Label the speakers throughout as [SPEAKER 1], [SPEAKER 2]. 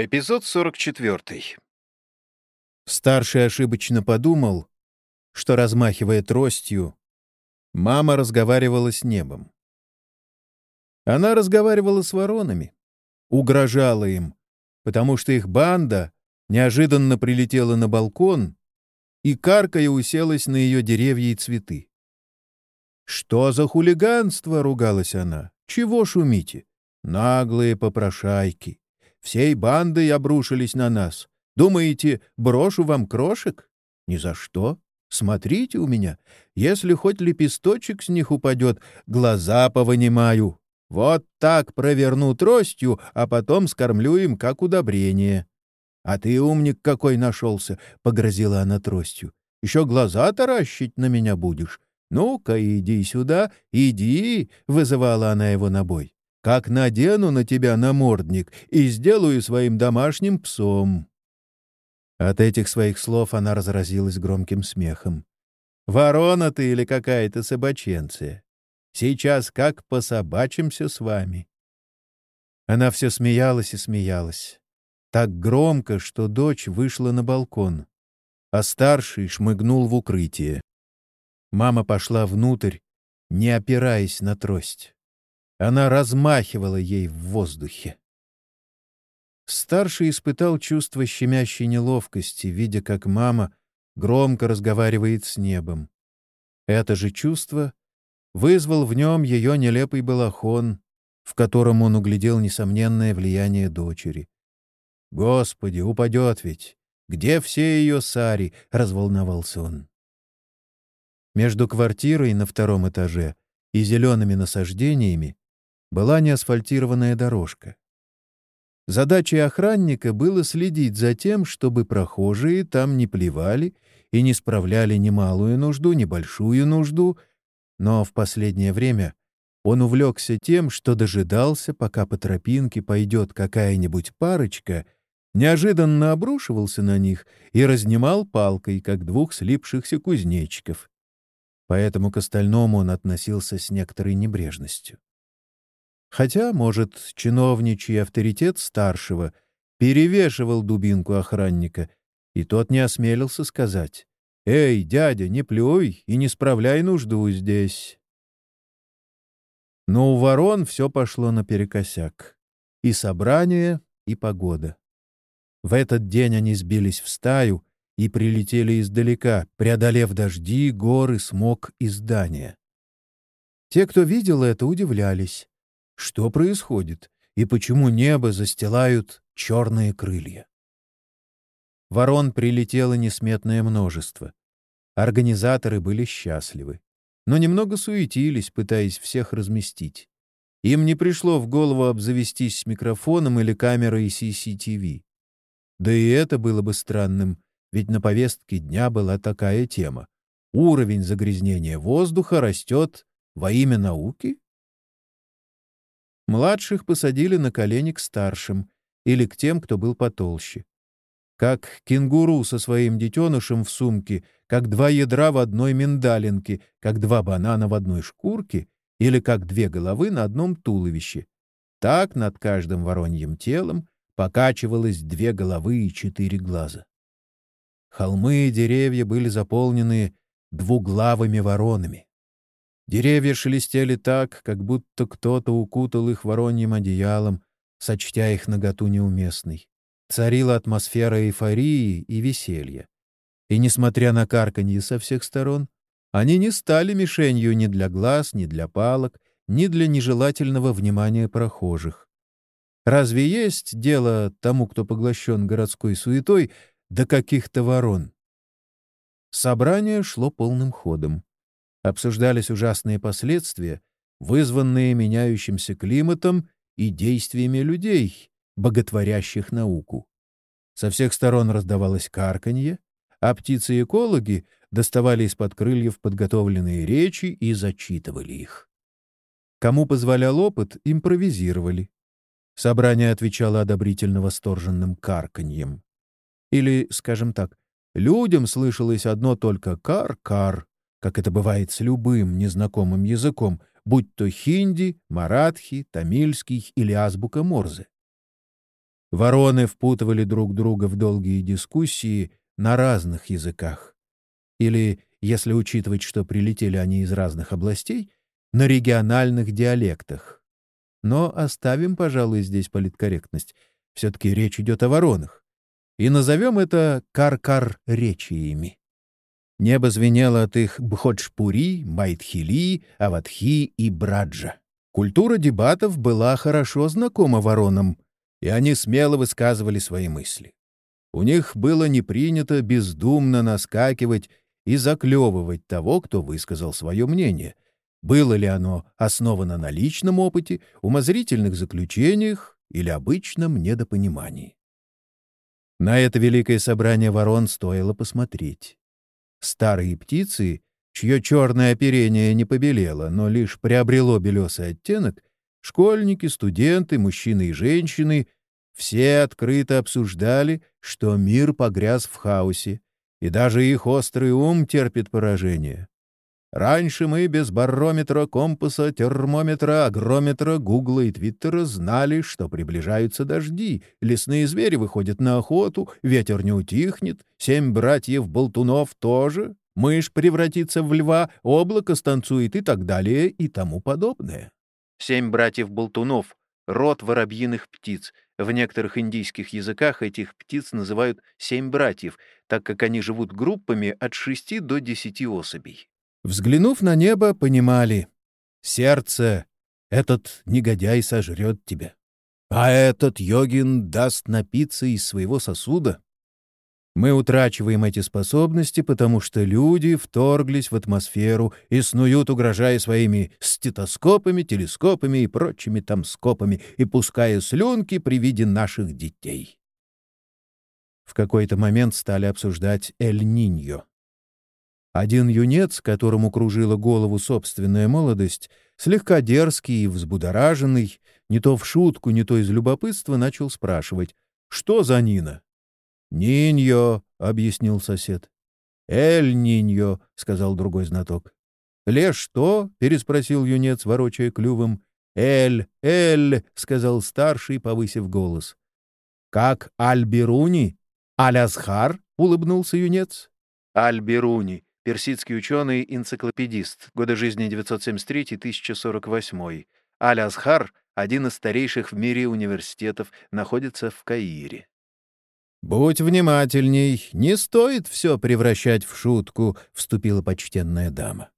[SPEAKER 1] Эпизод 44.
[SPEAKER 2] Старший ошибочно подумал, что, размахивая тростью, мама разговаривала с небом. Она разговаривала с воронами, угрожала им, потому что их банда неожиданно прилетела на балкон и, каркая, уселась на ее деревья и цветы. «Что за хулиганство?» — ругалась она. «Чего шумите? Наглые попрошайки!» Всей бандой обрушились на нас. Думаете, брошу вам крошек? Ни за что. Смотрите у меня. Если хоть лепесточек с них упадет, глаза повынимаю. Вот так проверну тростью, а потом скормлю им как удобрение. — А ты умник какой нашелся, — погрозила она тростью. — Еще глаза таращить на меня будешь. Ну-ка, иди сюда, иди, — вызывала она его на бой как надену на тебя намордник и сделаю своим домашним псом». От этих своих слов она разразилась громким смехом. «Ворона ты или какая-то собаченция? Сейчас как пособачимся с вами». Она все смеялась и смеялась. Так громко, что дочь вышла на балкон, а старший шмыгнул в укрытие. Мама пошла внутрь, не опираясь на трость. Она размахивала ей в воздухе. Старший испытал чувство щемящей неловкости, видя, как мама громко разговаривает с небом. Это же чувство вызвал в нем ее нелепый балахон, в котором он углядел несомненное влияние дочери. «Господи, упадет ведь! Где все ее сари?» — разволновался он. Между квартирой на втором этаже и зелеными насаждениями была неасфальтированная дорожка. Задачей охранника было следить за тем, чтобы прохожие там не плевали и не справляли ни малую нужду, ни большую нужду, но в последнее время он увлекся тем, что дожидался, пока по тропинке пойдет какая-нибудь парочка, неожиданно обрушивался на них и разнимал палкой, как двух слипшихся кузнечиков. Поэтому к остальному он относился с некоторой небрежностью. Хотя, может, чиновничий авторитет старшего перевешивал дубинку охранника, и тот не осмелился сказать «Эй, дядя, не плюй и не справляй нужду здесь». Но у ворон все пошло наперекосяк. И собрание, и погода. В этот день они сбились в стаю и прилетели издалека, преодолев дожди, горы, смог и здания. Те, кто видел это, удивлялись. Что происходит и почему небо застилают черные крылья? Ворон прилетело несметное множество. Организаторы были счастливы, но немного суетились, пытаясь всех разместить. Им не пришло в голову обзавестись микрофоном или камерой CCTV. Да и это было бы странным, ведь на повестке дня была такая тема. Уровень загрязнения воздуха растет во имя науки? Младших посадили на колени к старшим или к тем, кто был потолще. Как кенгуру со своим детенышем в сумке, как два ядра в одной миндалинке, как два банана в одной шкурке или как две головы на одном туловище. Так над каждым вороньим телом покачивалось две головы и четыре глаза. Холмы и деревья были заполнены двуглавыми воронами. Деревья шелестели так, как будто кто-то укутал их вороньим одеялом, сочтя их наготу неуместной. Царила атмосфера эйфории и веселья. И, несмотря на карканье со всех сторон, они не стали мишенью ни для глаз, ни для палок, ни для нежелательного внимания прохожих. Разве есть дело тому, кто поглощен городской суетой, до каких-то ворон? Собрание шло полным ходом обсуждались ужасные последствия, вызванные меняющимся климатом и действиями людей, боготворящих науку. Со всех сторон раздавалось карканье, а птицы-экологи доставали из-под крыльев подготовленные речи и зачитывали их. Кому позволял опыт, импровизировали. Собрание отвечало одобрительно восторженным карканьем. Или, скажем так, людям слышалось одно только «кар-кар», как это бывает с любым незнакомым языком, будь то хинди, маратхи, тамильский или азбука Морзе. Вороны впутывали друг друга в долгие дискуссии на разных языках. Или, если учитывать, что прилетели они из разных областей, на региональных диалектах. Но оставим, пожалуй, здесь политкорректность. Все-таки речь идет о воронах. И назовем это кар-кар-речиями. Небо звенело от их Бходжпури, Майтхили, Аватхи и Браджа. Культура дебатов была хорошо знакома воронам, и они смело высказывали свои мысли. У них было не принято бездумно наскакивать и заклевывать того, кто высказал свое мнение. Было ли оно основано на личном опыте, умозрительных заключениях или обычном недопонимании? На это великое собрание ворон стоило посмотреть. Старые птицы, чье черное оперение не побелело, но лишь приобрело белесый оттенок, школьники, студенты, мужчины и женщины — все открыто обсуждали, что мир погряз в хаосе, и даже их острый ум терпит поражение. Раньше мы без барометра, компаса, термометра, агрометра, гугла и твиттера знали, что приближаются дожди, лесные звери выходят на охоту, ветер не утихнет, семь братьев-болтунов тоже, мышь превратится в льва, облако станцует и так далее и тому подобное.
[SPEAKER 1] Семь братьев-болтунов — род воробьиных птиц. В некоторых индийских языках этих птиц называют семь братьев, так как они живут группами от шести до десяти особей.
[SPEAKER 2] Взглянув на небо, понимали. Сердце, этот негодяй сожрет тебя. А этот йогин даст напиться из своего сосуда. Мы утрачиваем эти способности, потому что люди вторглись в атмосферу и снуют, угрожая своими стетоскопами, телескопами и прочими там скопами, и пуская слюнки при виде наших детей. В какой-то момент стали обсуждать Эль-Ниньо. Один юнец, которому кружила голову собственная молодость, слегка дерзкий и взбудораженный, не то в шутку, не то из любопытства, начал спрашивать, что за Нина? «Ниньо», — объяснил сосед. «Эль Ниньо», — сказал другой знаток. «Ле что?» — переспросил юнец, ворочая клювом. «Эль, Эль», — сказал старший, повысив голос. «Как Аль-Бируни? Аль-Азхар?» — улыбнулся юнец.
[SPEAKER 1] Аль-Бируни персидский ученый-энциклопедист, годы жизни 973-1048. Аль-Азхар, один из старейших в мире университетов, находится в Каире.
[SPEAKER 2] «Будь внимательней, не стоит все превращать в шутку», — вступила почтенная дама.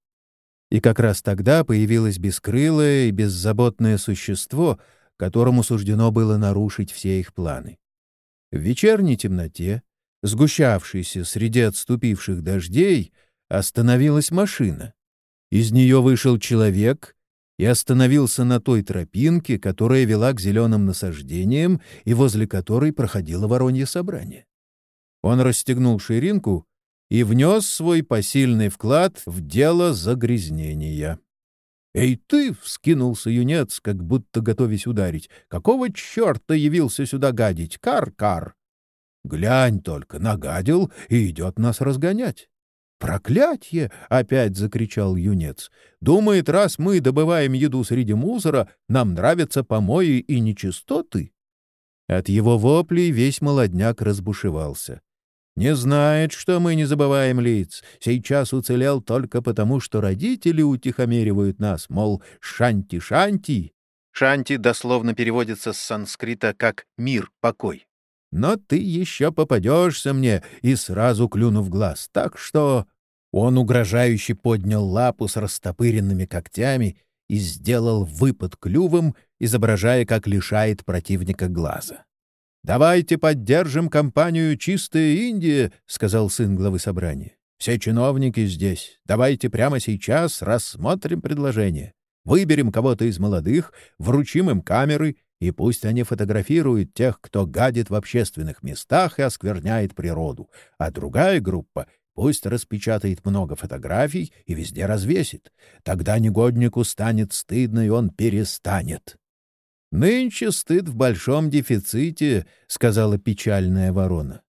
[SPEAKER 2] И как раз тогда появилось бескрылое и беззаботное существо, которому суждено было нарушить все их планы. В вечерней темноте, сгущавшейся среди отступивших дождей, остановилась машина. Из нее вышел человек и остановился на той тропинке, которая вела к зеленым насаждениям и возле которой проходило воронье собрание. Он расстегнул ширинку и внес свой посильный вклад в дело загрязнения. «Эй ты!» — вскинулся юнец, как будто готовясь ударить. «Какого черта явился сюда гадить? Кар-кар!» «Глянь только, нагадил и идет нас разгонять!» «Проклятье!» — опять закричал юнец. «Думает, раз мы добываем еду среди мусора, нам нравятся помои и нечистоты?» От его воплей весь молодняк разбушевался. «Не знает, что мы не забываем лиц. Сейчас уцелел только потому, что родители утихомиривают нас, мол, шанти-шанти».
[SPEAKER 1] Шанти дословно переводится с санскрита как «мир, покой»
[SPEAKER 2] но ты еще попадешься мне, и сразу клюну в глаз. Так что...» Он угрожающе поднял лапу с растопыренными когтями и сделал выпад клювом, изображая, как лишает противника глаза. «Давайте поддержим компанию «Чистая Индия», — сказал сын главы собрания. «Все чиновники здесь. Давайте прямо сейчас рассмотрим предложение. Выберем кого-то из молодых, вручим им камеры и пусть они фотографируют тех, кто гадит в общественных местах и оскверняет природу, а другая группа пусть распечатает много фотографий и везде развесит. Тогда негоднику станет стыдно, и он перестанет. «Нынче стыд в большом дефиците», — сказала печальная ворона.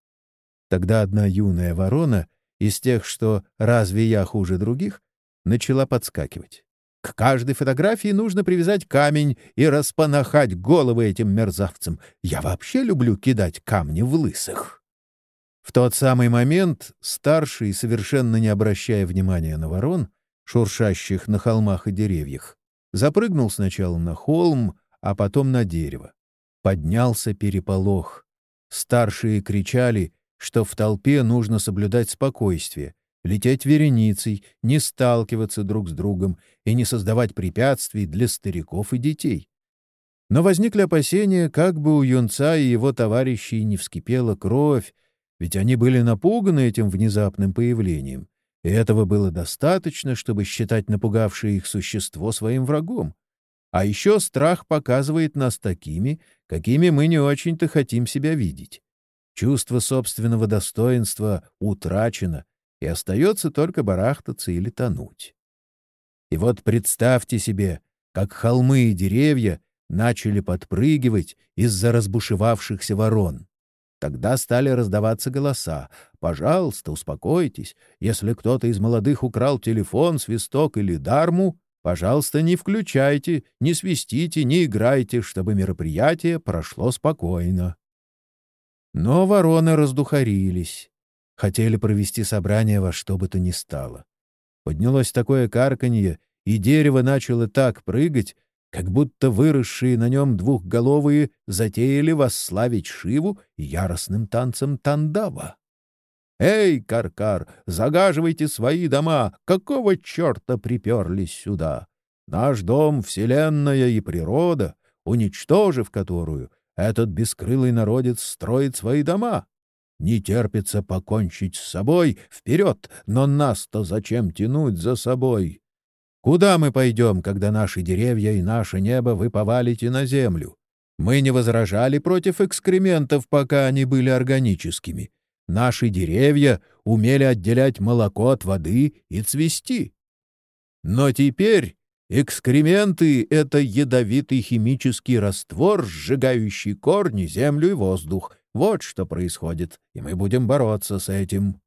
[SPEAKER 2] Тогда одна юная ворона, из тех, что «разве я хуже других?», начала подскакивать. К каждой фотографии нужно привязать камень и распанахать головы этим мерзавцам. Я вообще люблю кидать камни в лысых. В тот самый момент старший, совершенно не обращая внимания на ворон, шуршащих на холмах и деревьях, запрыгнул сначала на холм, а потом на дерево. Поднялся переполох. Старшие кричали, что в толпе нужно соблюдать спокойствие, лететь вереницей, не сталкиваться друг с другом и не создавать препятствий для стариков и детей. Но возникли опасения, как бы у юнца и его товарищей не вскипела кровь, ведь они были напуганы этим внезапным появлением, и этого было достаточно, чтобы считать напугавшее их существо своим врагом. А еще страх показывает нас такими, какими мы не очень-то хотим себя видеть. Чувство собственного достоинства утрачено, и остается только барахтаться или тонуть. И вот представьте себе, как холмы и деревья начали подпрыгивать из-за разбушевавшихся ворон. Тогда стали раздаваться голоса. «Пожалуйста, успокойтесь. Если кто-то из молодых украл телефон, свисток или дарму, пожалуйста, не включайте, не свистите, не играйте, чтобы мероприятие прошло спокойно». Но вороны раздухарились. Хотели провести собрание во что бы то ни стало. Поднялось такое карканье, и дерево начало так прыгать, как будто выросшие на нем двухголовые затеяли восславить Шиву яростным танцем тандава. «Эй, Каркар, загаживайте свои дома! Какого черта приперлись сюда? Наш дом — вселенная и природа, уничтожив которую, этот бескрылый народец строит свои дома. Не терпится покончить с собой, вперед, но нас-то зачем тянуть за собой? Куда мы пойдем, когда наши деревья и наше небо вы повалите на землю? Мы не возражали против экскрементов, пока они были органическими. Наши деревья умели отделять молоко от воды и цвести. Но теперь экскременты — это ядовитый химический раствор, сжигающий корни, землю и воздух — вот что происходит, и мы будем бороться с этим».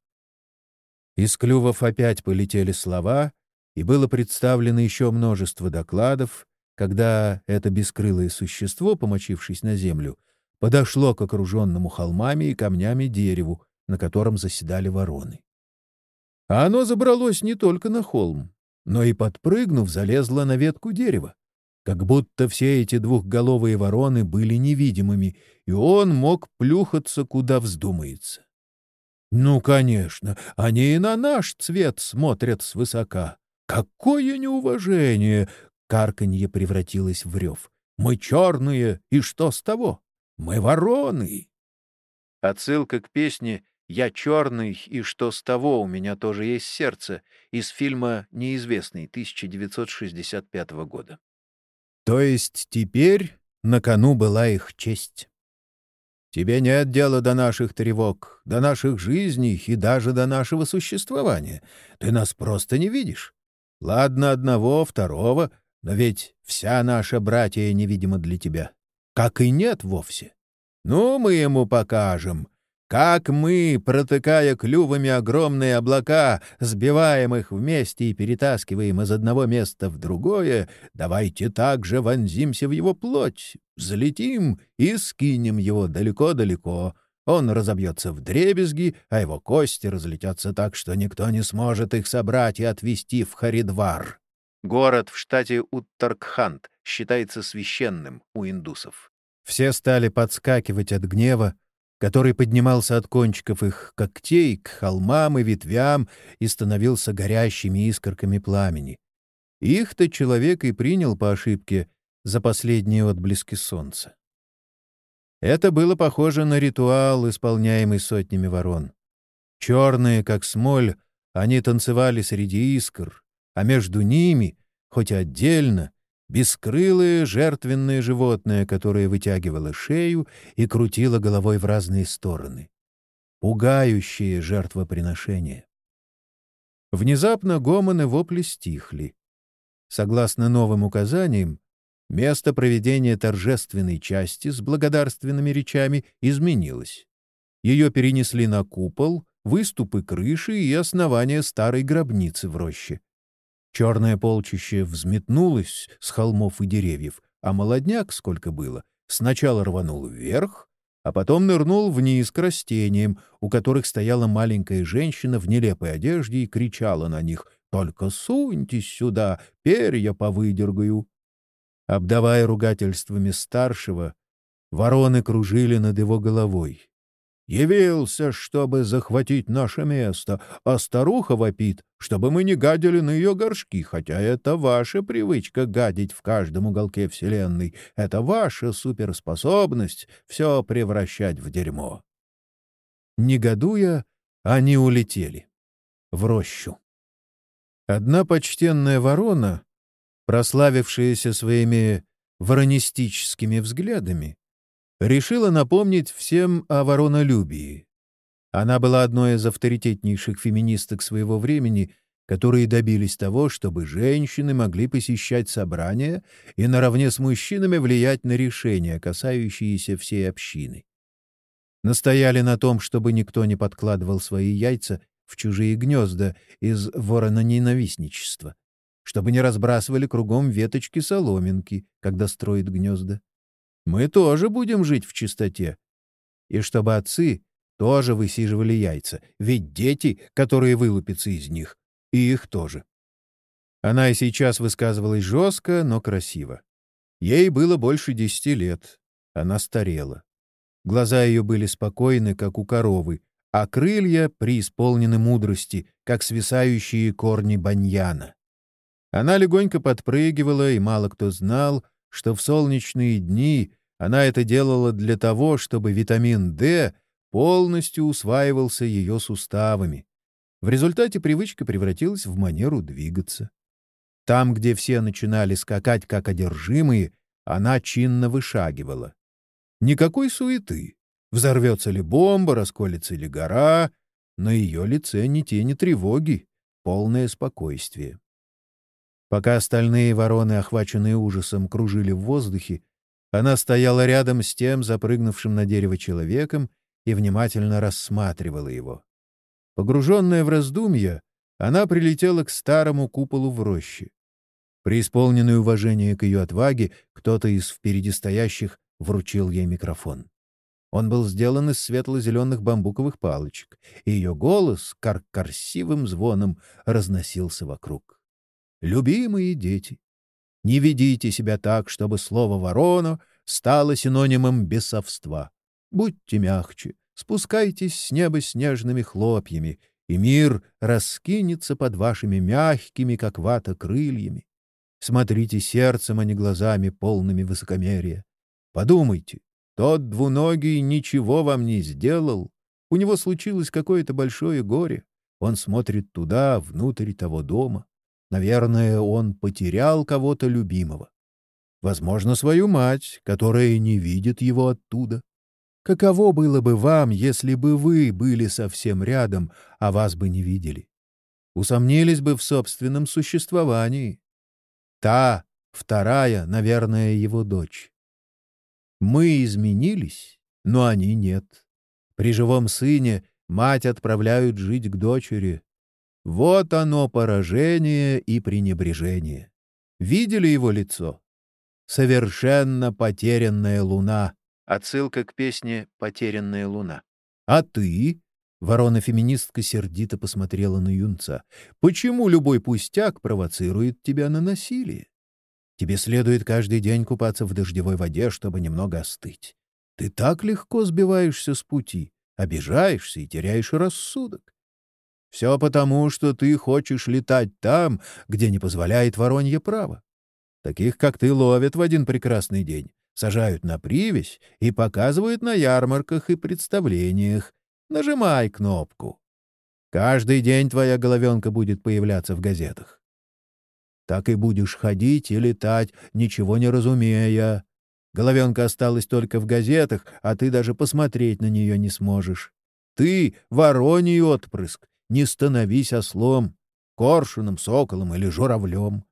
[SPEAKER 2] Из клювов опять полетели слова, и было представлено еще множество докладов, когда это бескрылое существо, помочившись на землю, подошло к окруженному холмами и камнями дереву, на котором заседали вороны. А оно забралось не только на холм, но и, подпрыгнув, залезло на ветку дерева как будто все эти двухголовые вороны были невидимыми, и он мог плюхаться, куда вздумается. Ну, конечно, они и на наш цвет смотрят свысока. Какое неуважение! Карканье превратилось в рев. Мы черные, и что с того? Мы вороны.
[SPEAKER 1] Отсылка к песне «Я черный, и что с того, у меня тоже есть сердце» из фильма «Неизвестный» 1965 года.
[SPEAKER 2] То есть теперь на кону была их честь. Тебе нет дела до наших тревог, до наших жизней и даже до нашего существования. Ты нас просто не видишь. Ладно, одного, второго, но ведь вся наша братья невидима для тебя. Как и нет вовсе. Ну, мы ему покажем, как мы, протыкая клювами огромные облака, сбиваем их вместе и перетаскиваем из одного места в другое, давайте также вонзимся в его плоть, взлетим и скинем его далеко-далеко. Он разобьется в дребезги, а его кости разлетятся так, что никто не сможет их собрать и отвезти в Харидвар.
[SPEAKER 1] Город в штате Уттаркхант считается священным у индусов.
[SPEAKER 2] Все стали подскакивать от гнева, который поднимался от кончиков их когтей к холмам и ветвям и становился горящими искорками пламени. Их-то человек и принял по ошибке за последние отблески солнца. Это было похоже на ритуал, исполняемый сотнями ворон. Черные, как смоль, они танцевали среди искр, а между ними, хоть отдельно, бескрылое жертвенное животное, которое вытягивало шею и крутило головой в разные стороны. Пугающее жертвоприношение. Внезапно гомоны вопли стихли. Согласно новым указаниям, место проведения торжественной части с благодарственными речами изменилось. Ее перенесли на купол, выступы крыши и основание старой гробницы в роще. Черное полчище взметнулось с холмов и деревьев, а молодняк, сколько было, сначала рванул вверх, а потом нырнул вниз к растениям, у которых стояла маленькая женщина в нелепой одежде и кричала на них «Только суньтесь сюда, перья повыдергаю». Обдавая ругательствами старшего, вороны кружили над его головой. Явился, чтобы захватить наше место, а старуха вопит, чтобы мы не гадили на ее горшки, хотя это ваша привычка гадить в каждом уголке Вселенной. Это ваша суперспособность все превращать в дерьмо. Негодуя, они улетели. В рощу. Одна почтенная ворона, прославившаяся своими воронистическими взглядами, решила напомнить всем о воронолюбии. Она была одной из авторитетнейших феминисток своего времени, которые добились того, чтобы женщины могли посещать собрания и наравне с мужчинами влиять на решения, касающиеся всей общины. Настояли на том, чтобы никто не подкладывал свои яйца в чужие гнезда из ворононенавистничества, чтобы не разбрасывали кругом веточки соломинки, когда строят гнезда мы тоже будем жить в чистоте. И чтобы отцы тоже высиживали яйца, ведь дети, которые вылупятся из них, и их тоже. Она и сейчас высказывалась жестко, но красиво. Ей было больше десяти лет. Она старела. Глаза ее были спокойны, как у коровы, а крылья преисполнены мудрости, как свисающие корни баньяна. Она легонько подпрыгивала, и мало кто знал, что в солнечные дни она это делала для того, чтобы витамин D полностью усваивался ее суставами. В результате привычка превратилась в манеру двигаться. Там, где все начинали скакать как одержимые, она чинно вышагивала. Никакой суеты. Взорвется ли бомба, расколется ли гора. На ее лице ни тени тревоги, полное спокойствие. Пока остальные вороны, охваченные ужасом, кружили в воздухе, она стояла рядом с тем запрыгнувшим на дерево человеком и внимательно рассматривала его. Погруженная в раздумья, она прилетела к старому куполу в роще. Преисполненный уважение к ее отваге, кто-то из впереди стоящих вручил ей микрофон. Он был сделан из светло-зеленых бамбуковых палочек, и ее голос кар красивым звоном разносился вокруг. «Любимые дети, не ведите себя так, чтобы слово «ворона» стало синонимом бесовства. Будьте мягче, спускайтесь с неба снежными хлопьями, и мир раскинется под вашими мягкими, как вата, крыльями. Смотрите сердцем, а не глазами, полными высокомерия. Подумайте, тот двуногий ничего вам не сделал. У него случилось какое-то большое горе. Он смотрит туда, внутрь того дома. Наверное, он потерял кого-то любимого. Возможно, свою мать, которая не видит его оттуда. Каково было бы вам, если бы вы были совсем рядом, а вас бы не видели? Усомнились бы в собственном существовании. Та, вторая, наверное, его дочь. Мы изменились, но они нет. При живом сыне мать отправляют жить к дочери, вот оно поражение и пренебрежение. Видели его лицо? Совершенно потерянная луна.
[SPEAKER 1] Отсылка к песне «Потерянная луна».
[SPEAKER 2] А ты? Ворона-феминистка сердито посмотрела на юнца. Почему любой пустяк провоцирует тебя на насилие? Тебе следует каждый день купаться в дождевой воде, чтобы немного остыть. Ты так легко сбиваешься с пути, обижаешься и теряешь рассудок. Все потому, что ты хочешь летать там, где не позволяет воронье право. Таких, как ты, ловят в один прекрасный день, сажают на привязь и показывают на ярмарках и представлениях. Нажимай кнопку. Каждый день твоя головенка будет появляться в газетах. Так и будешь ходить и летать, ничего не разумея. Головенка осталась только в газетах, а ты даже посмотреть на нее не сможешь. Ты — вороний отпрыск, не становись ослом, коршуном, соколом или журавлем.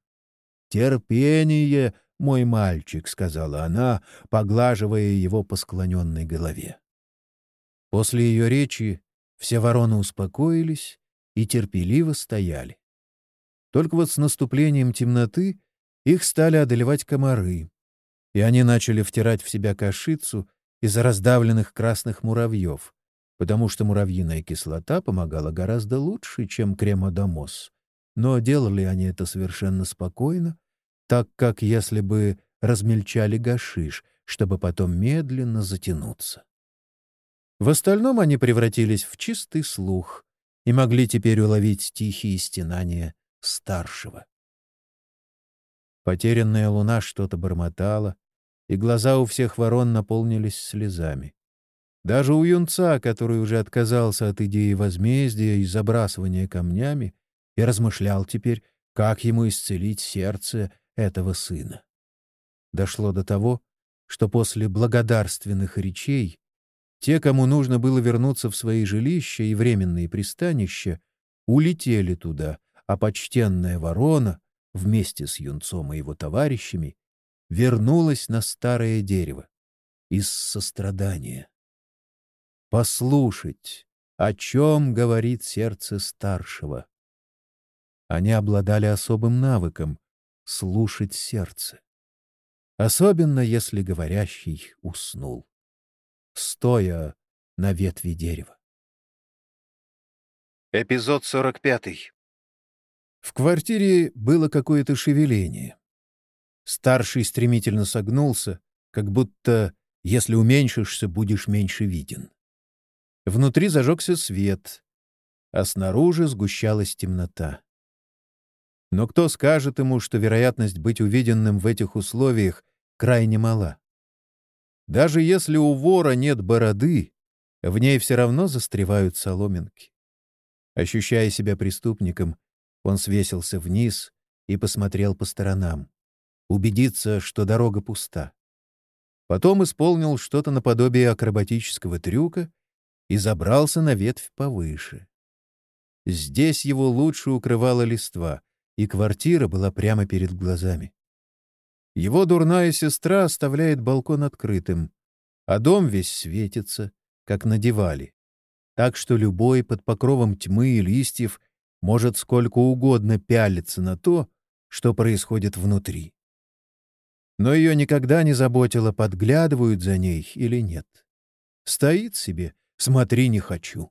[SPEAKER 2] «Терпение, мой мальчик», — сказала она, поглаживая его по склоненной голове. После ее речи все вороны успокоились и терпеливо стояли. Только вот с наступлением темноты их стали одолевать комары, и они начали втирать в себя кашицу из раздавленных красных муравьев, потому что муравьиная кислота помогала гораздо лучше, чем кремодомос. Но делали они это совершенно спокойно, так как если бы размельчали гашиш, чтобы потом медленно затянуться. В остальном они превратились в чистый слух и могли теперь уловить тихие стенания старшего. Потерянная луна что-то бормотала, и глаза у всех ворон наполнились слезами. Даже у юнца, который уже отказался от идеи возмездия и забрасывания камнями, и размышлял теперь, как ему исцелить сердце этого сына. Дошло до того, что после благодарственных речей те, кому нужно было вернуться в свои жилища и временные пристанища, улетели туда, а почтенная ворона вместе с юнцом и его товарищами вернулась на старое дерево из сострадания. Послушать, о чем говорит сердце старшего. Они обладали особым навыком — слушать сердце. Особенно, если говорящий уснул стоя на ветви дерева.
[SPEAKER 1] Эпизод 45.
[SPEAKER 2] В квартире было какое-то шевеление. Старший стремительно согнулся, как будто, если уменьшишься, будешь меньше виден. Внутри зажегся свет, а снаружи сгущалась темнота. Но кто скажет ему, что вероятность быть увиденным в этих условиях крайне мала? Даже если у вора нет бороды, в ней все равно застревают соломинки. Ощущая себя преступником, он свесился вниз и посмотрел по сторонам. Убедиться, что дорога пуста. Потом исполнил что-то наподобие акробатического трюка и забрался на ветвь повыше. Здесь его лучше укрывала листва, и квартира была прямо перед глазами. Его дурная сестра оставляет балкон открытым, а дом весь светится, как надевали. Так что любой под покровом тьмы и листьев может сколько угодно пялиться на то, что происходит внутри. Но ее никогда не заботило, подглядывают за ней или нет. Стоит себе, смотри, не хочу.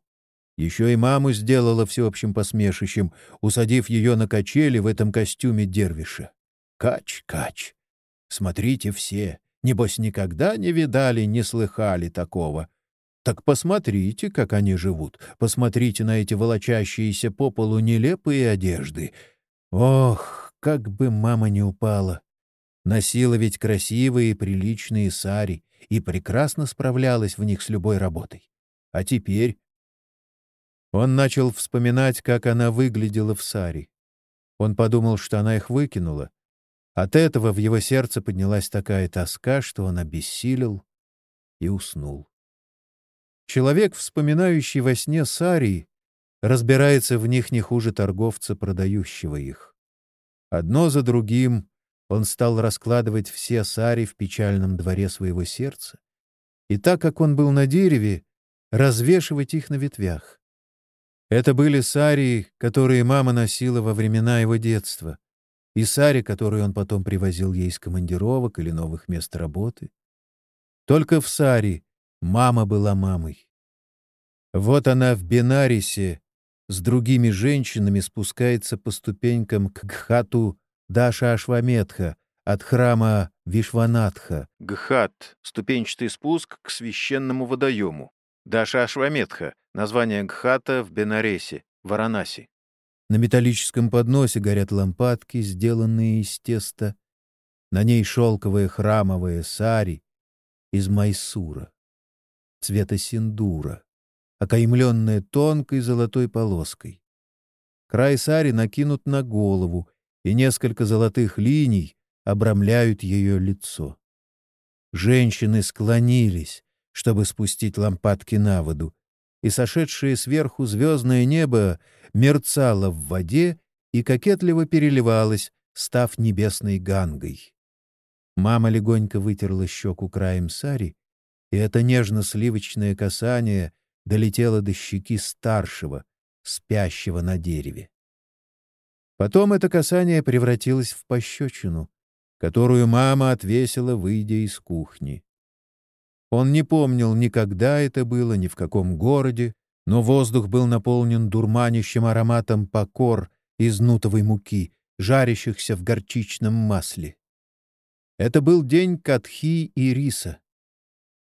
[SPEAKER 2] Еще и маму сделала всеобщим посмешищем, усадив ее на качели в этом костюме дервиша. Кач, кач. Смотрите все, небось никогда не видали, не слыхали такого. Так посмотрите, как они живут, посмотрите на эти волочащиеся по полу нелепые одежды. Ох, как бы мама не упала! Носила ведь красивые и приличные сари и прекрасно справлялась в них с любой работой. А теперь... Он начал вспоминать, как она выглядела в саре. Он подумал, что она их выкинула, от этого в его сердце поднялась такая тоска, что он обессилел и уснул. Человек, вспоминающий во сне сарии, разбирается в них не хуже торговца, продающего их. Одно за другим он стал раскладывать все сари в печальном дворе своего сердца, и так как он был на дереве, развешивать их на ветвях. Это были сарии, которые мама носила во времена его детства, и Саре, которую он потом привозил ей из командировок или новых мест работы. Только в Саре мама была мамой. Вот она в Бенарисе с другими женщинами спускается по ступенькам к Гхату Даша Ашваметха от храма Вишванатха.
[SPEAKER 1] Гхат — ступенчатый спуск к священному водоему. Даша Ашваметха — название Гхата в Бенаресе, Варанаси.
[SPEAKER 2] На металлическом подносе горят лампадки, сделанные из теста. На ней шелковая храмовая сари из майсура, цвета синдура, окаймленная тонкой золотой полоской. Край сари накинут на голову, и несколько золотых линий обрамляют ее лицо. Женщины склонились, чтобы спустить лампадки на воду, и сошедшее сверху звездное небо мерцало в воде и кокетливо переливалось, став небесной гангой. Мама легонько вытерла щеку краем сари, и это нежно-сливочное касание долетело до щеки старшего, спящего на дереве. Потом это касание превратилось в пощечину, которую мама отвесила, выйдя из кухни. Он не помнил ни когда это было, ни в каком городе, но воздух был наполнен дурманящим ароматом покор из нутовой муки, жарящихся в горчичном масле. Это был день катхи и риса.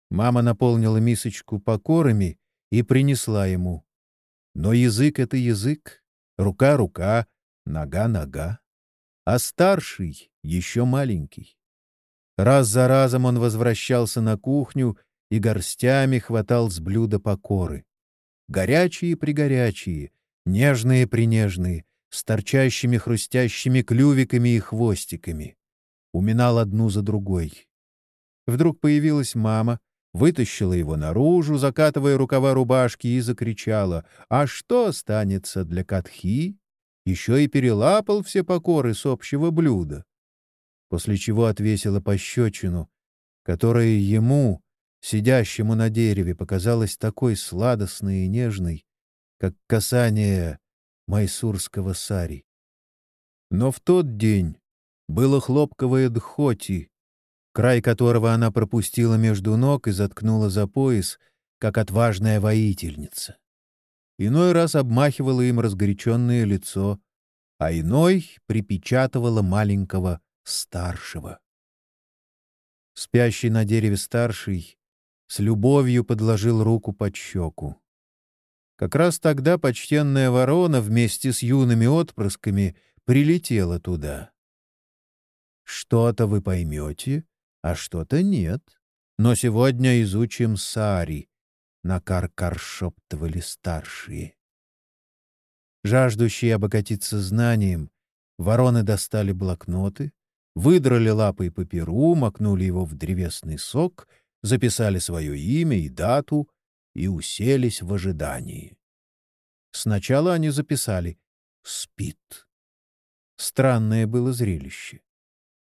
[SPEAKER 2] Мама наполнила мисочку покорами и принесла ему. Но язык — это язык, рука — рука, нога — нога. А старший еще маленький. Раз за разом он возвращался на кухню и горстями хватал с блюда покоры. Горячие-пригорячие, нежные-принежные, с торчащими хрустящими клювиками и хвостиками. Уминал одну за другой. Вдруг появилась мама, вытащила его наружу, закатывая рукава рубашки, и закричала, «А что останется для Катхи?» Еще и перелапал все покоры с общего блюда. После чего отвесила пощечину, которая ему, сидящему на дереве, показалась такой сладостной и нежной, как касание майсурского сари. Но в тот день было хлопковое дхоти, край которого она пропустила между ног и заткнула за пояс, как отважная воительница. Иной раз обмахивала им разгоряченное лицо, а иной припечатывала маленького старшего. Спящий на дереве старший с любовью подложил руку под щеку. Как раз тогда почтенная ворона вместе с юными отпрысками прилетела туда. Что-то вы поймете, а что-то нет. Но сегодня изучим Сари, — на каркар шептывали старшие. Жаждущие обогатиться знанием, вороны достали блокноты, выдрали лапой по перу, макнули его в древесный сок, записали свое имя и дату и уселись в ожидании. Сначала они записали «спит». Странное было зрелище.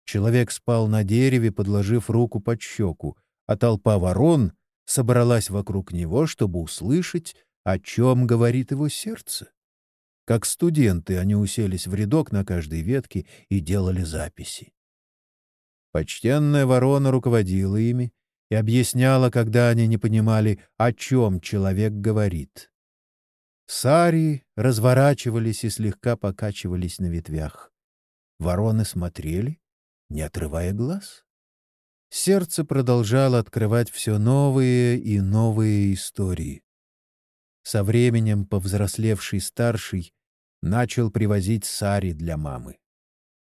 [SPEAKER 2] Человек спал на дереве, подложив руку под щеку, а толпа ворон собралась вокруг него, чтобы услышать, о чем говорит его сердце. Как студенты они уселись в рядок на каждой ветке и делали записи. Почтенная ворона руководила ими и объясняла, когда они не понимали, о чем человек говорит. Сари разворачивались и слегка покачивались на ветвях. Вороны смотрели не отрывая глаз. Сердце продолжало открывать все новые и новые истории. Со временем повзрослевший старший начал привозить сари для мамы.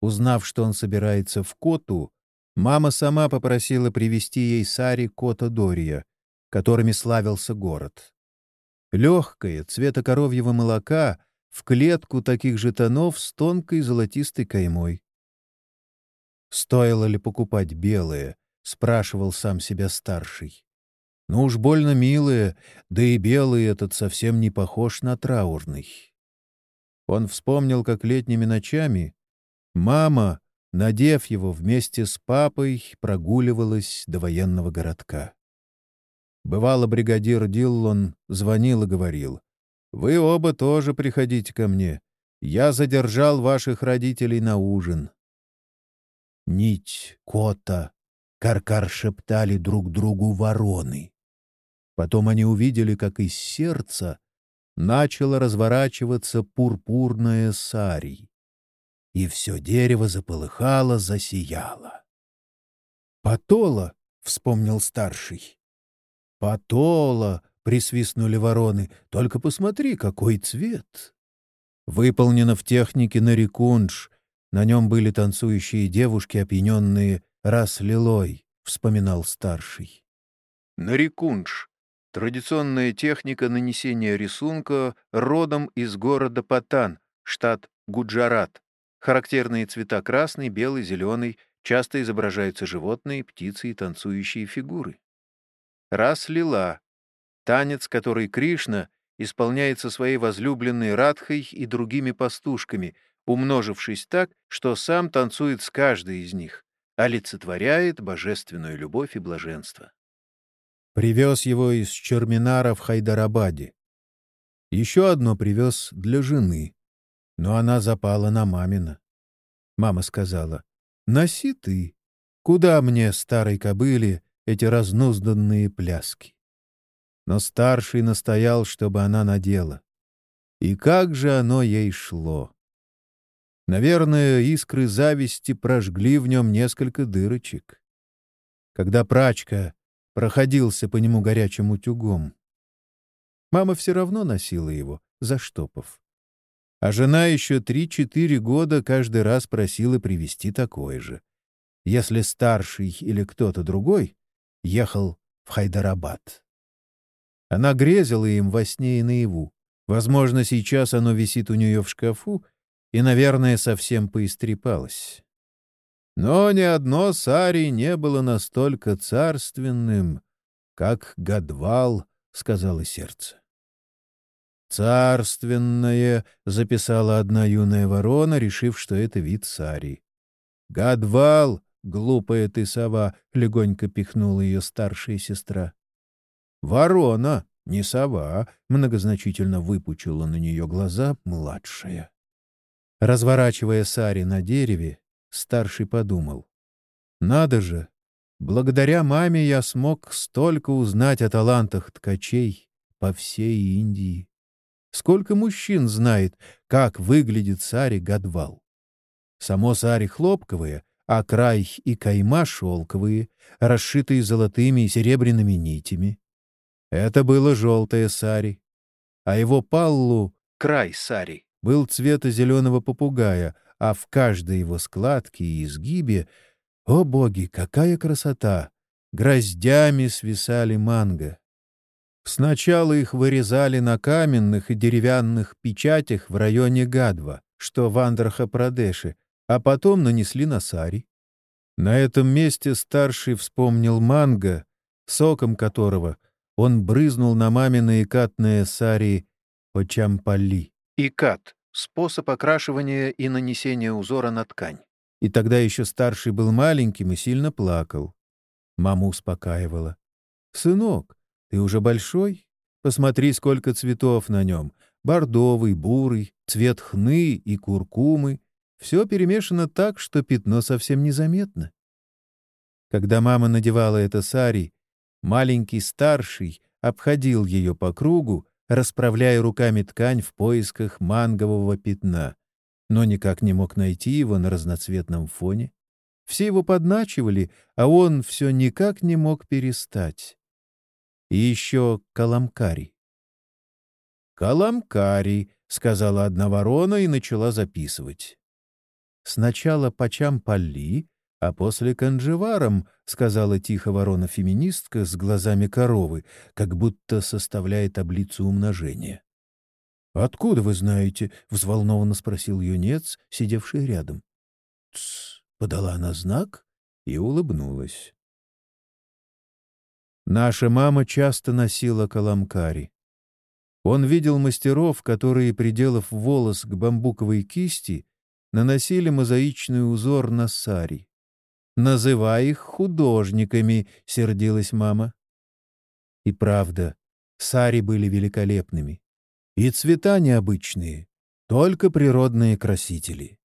[SPEAKER 2] Узнав, что он собирается в Коту, мама сама попросила привезти ей сари Кота Дория, которыми славился город. Легкое, цвета коровьего молока, в клетку таких же тонов с тонкой золотистой каймой. Стоило ли покупать белые? спрашивал сам себя старший. Ну уж больно милые, да и белый этот совсем не похож на траурный. Он вспомнил, как летними ночами мама, надев его вместе с папой, прогуливалась до военного городка. Бывало, бригадир Диллон звонил и говорил, «Вы оба тоже приходите ко мне. Я задержал ваших родителей на ужин нить, кота. Каркар шептали друг другу вороны. Потом они увидели, как из сердца начало разворачиваться пурпурное сарий, и все дерево заполыхало, засияло. «Потола!» — вспомнил старший. «Потола!» — присвистнули вороны. «Только посмотри, какой цвет!» Выполнено в технике нарикунж, на нем были танцующие девушки, опьяненные раз лилой, — вспоминал старший.
[SPEAKER 1] Нарикунж — традиционная техника нанесения рисунка родом из города Патан, штат Гуджарат. Характерные цвета красный, белый, зеленый, часто изображаются животные, птицы и танцующие фигуры. Раз лила — танец, который Кришна исполняется своей возлюбленной Радхой и другими пастушками — умножившись так, что сам танцует с каждой из них, олицетворяет божественную любовь и блаженство.
[SPEAKER 2] Привез его из Черминара в Хайдарабаде. Еще одно привез для жены. Но она запала на мамина. Мама сказала, «Носи ты. Куда мне, старой кобыле, эти разнузданные пляски?» Но старший настоял, чтобы она надела. И как же оно ей шло! Наверное, искры зависти прожгли в нем несколько дырочек. Когда прачка проходился по нему горячим утюгом. Мама все равно носила его, заштопав. А жена еще три-четыре года каждый раз просила привезти такой же. Если старший или кто-то другой ехал в Хайдарабад. Она грезила им во сне и наяву. Возможно, сейчас оно висит у нее в шкафу и, наверное, совсем поистрепалось. Но ни одно сари не было настолько царственным, как Гадвал, — сказала сердце. «Царственное», — записала одна юная ворона, решив, что это вид сари. «Гадвал, глупая ты сова», — легонько пихнула ее старшая сестра. «Ворона, не сова», — многозначительно выпучила на нее глаза младшая. Разворачивая сари на дереве, старший подумал. «Надо же! Благодаря маме я смог столько узнать о талантах ткачей по всей Индии. Сколько мужчин знает, как выглядит сари Гадвал. Само сари хлопковые, а край и кайма шелковые, расшитые золотыми и серебряными нитями. Это было желтое сари, а его паллу, край сари, был цвета зеленого попугая, а в каждой его складке и изгибе, о боги, какая красота! Гроздями свисали манго. Сначала их вырезали на каменных и деревянных печатях в районе Гадва, что в Андраха-Прадеше, а потом нанесли на сари. На этом месте старший вспомнил манго, соком которого он брызнул на маминые катные сари Очампали. Икат — способ окрашивания и нанесения узора на ткань. И тогда еще старший был маленьким и сильно плакал. Мама успокаивала. «Сынок, ты уже большой? Посмотри, сколько цветов на нем. Бордовый, бурый, цвет хны и куркумы. Все перемешано так, что пятно совсем незаметно. Когда мама надевала это сари, маленький старший обходил ее по кругу, расправляя руками ткань в поисках мангового пятна, но никак не мог найти его на разноцветном фоне. Все его подначивали, а он все никак не мог перестать. И еще каламкари. «Каламкари», — сказала одна ворона и начала записывать. «Сначала по Чампали, а после Канджеваром», — сказала тихо ворона-феминистка с глазами коровы, как будто составляя таблицу умножения. «Откуда вы знаете?» — взволнованно спросил юнец, сидевший рядом. «Тсс», — подала она знак и улыбнулась. Наша мама часто носила каламкари. Он видел мастеров, которые, приделав волос к бамбуковой кисти, наносили мозаичный узор на сари. «Называй их художниками», — сердилась мама. И правда, сари были великолепными. И цвета необычные, только природные красители.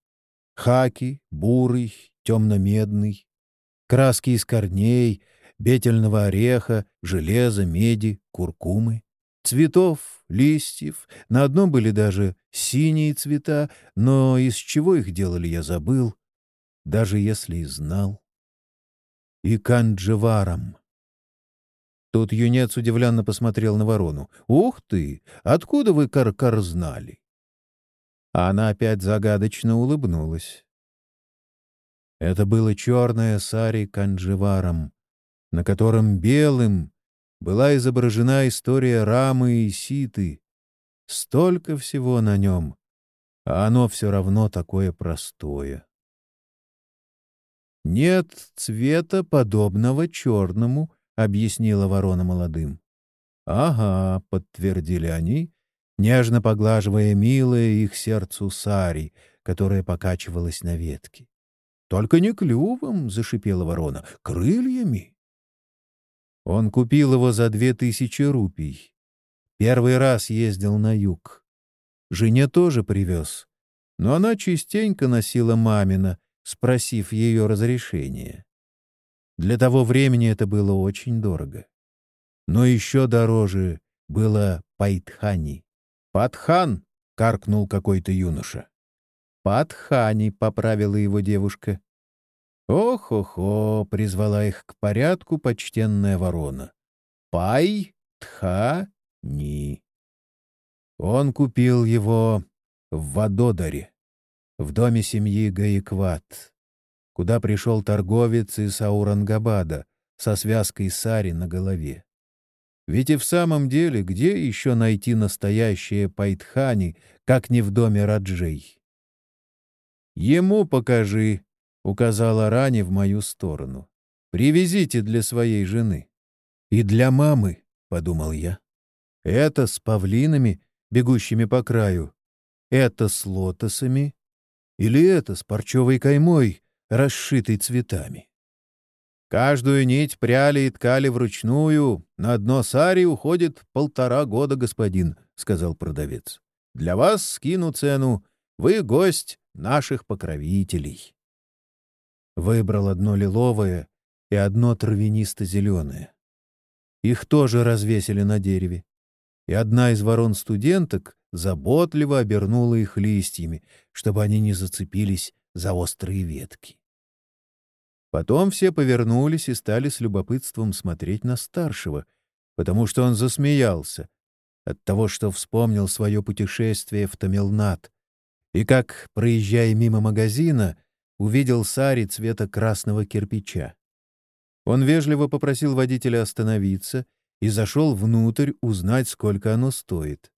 [SPEAKER 2] Хаки, бурый, темно-медный, краски из корней, бетельного ореха, железа, меди, куркумы. Цветов, листьев, на одном были даже синие цвета, но из чего их делали, я забыл, даже если и знал. И канджеваром. Тут юнец удивленно посмотрел на ворону. «Ух ты! Откуда вы каркар -кар знали?» А она опять загадочно улыбнулась. Это было черное сари канджеваром, на котором белым была изображена история Рамы и Ситы. Столько всего на нем, а оно все равно такое простое. «Нет цвета, подобного черному», — объяснила ворона молодым. «Ага», — подтвердили они, нежно поглаживая милое их сердцу сари, которая покачивалась на ветке. «Только не клювом», — зашипела ворона, — «крыльями». Он купил его за две тысячи рупий. Первый раз ездил на юг. Жене тоже привез. но она частенько носила мамина, спросив ее разрешения. Для того времени это было очень дорого. Но еще дороже было Пайтхани. «Патхан!» — каркнул какой-то юноша. «Патхани!» — поправила его девушка. «Ох-охо!» — призвала их к порядку почтенная ворона. «Пай-тха-ни!» Он купил его в Вадодаре, в доме семьи Гаикват, куда пришел торговец из Аурангабада со связкой сари на голове. Ведь и в самом деле, где еще найти настоящее Пайтхани, как не в доме Раджей? «Ему покажи», — указала Рани в мою сторону. «Привезите для своей жены». «И для мамы», — подумал я. «Это с павлинами, бегущими по краю. Это с лотосами. Или это с парчевой каймой, расшитой цветами. Каждую нить пряли и ткали вручную. На одно сари уходит полтора года, господин, — сказал продавец. Для вас скину цену. Вы гость наших покровителей. Выбрал одно лиловое и одно травянисто-зеленое. Их тоже развесили на дереве. И одна из ворон-студенток заботливо обернула их листьями, чтобы они не зацепились за острые ветки. Потом все повернулись и стали с любопытством смотреть на старшего, потому что он засмеялся от того, что вспомнил свое путешествие в Тамилнат, и как, проезжая мимо магазина, увидел сари цвета красного кирпича. Он вежливо попросил водителя остановиться и зашел внутрь узнать, сколько оно стоит.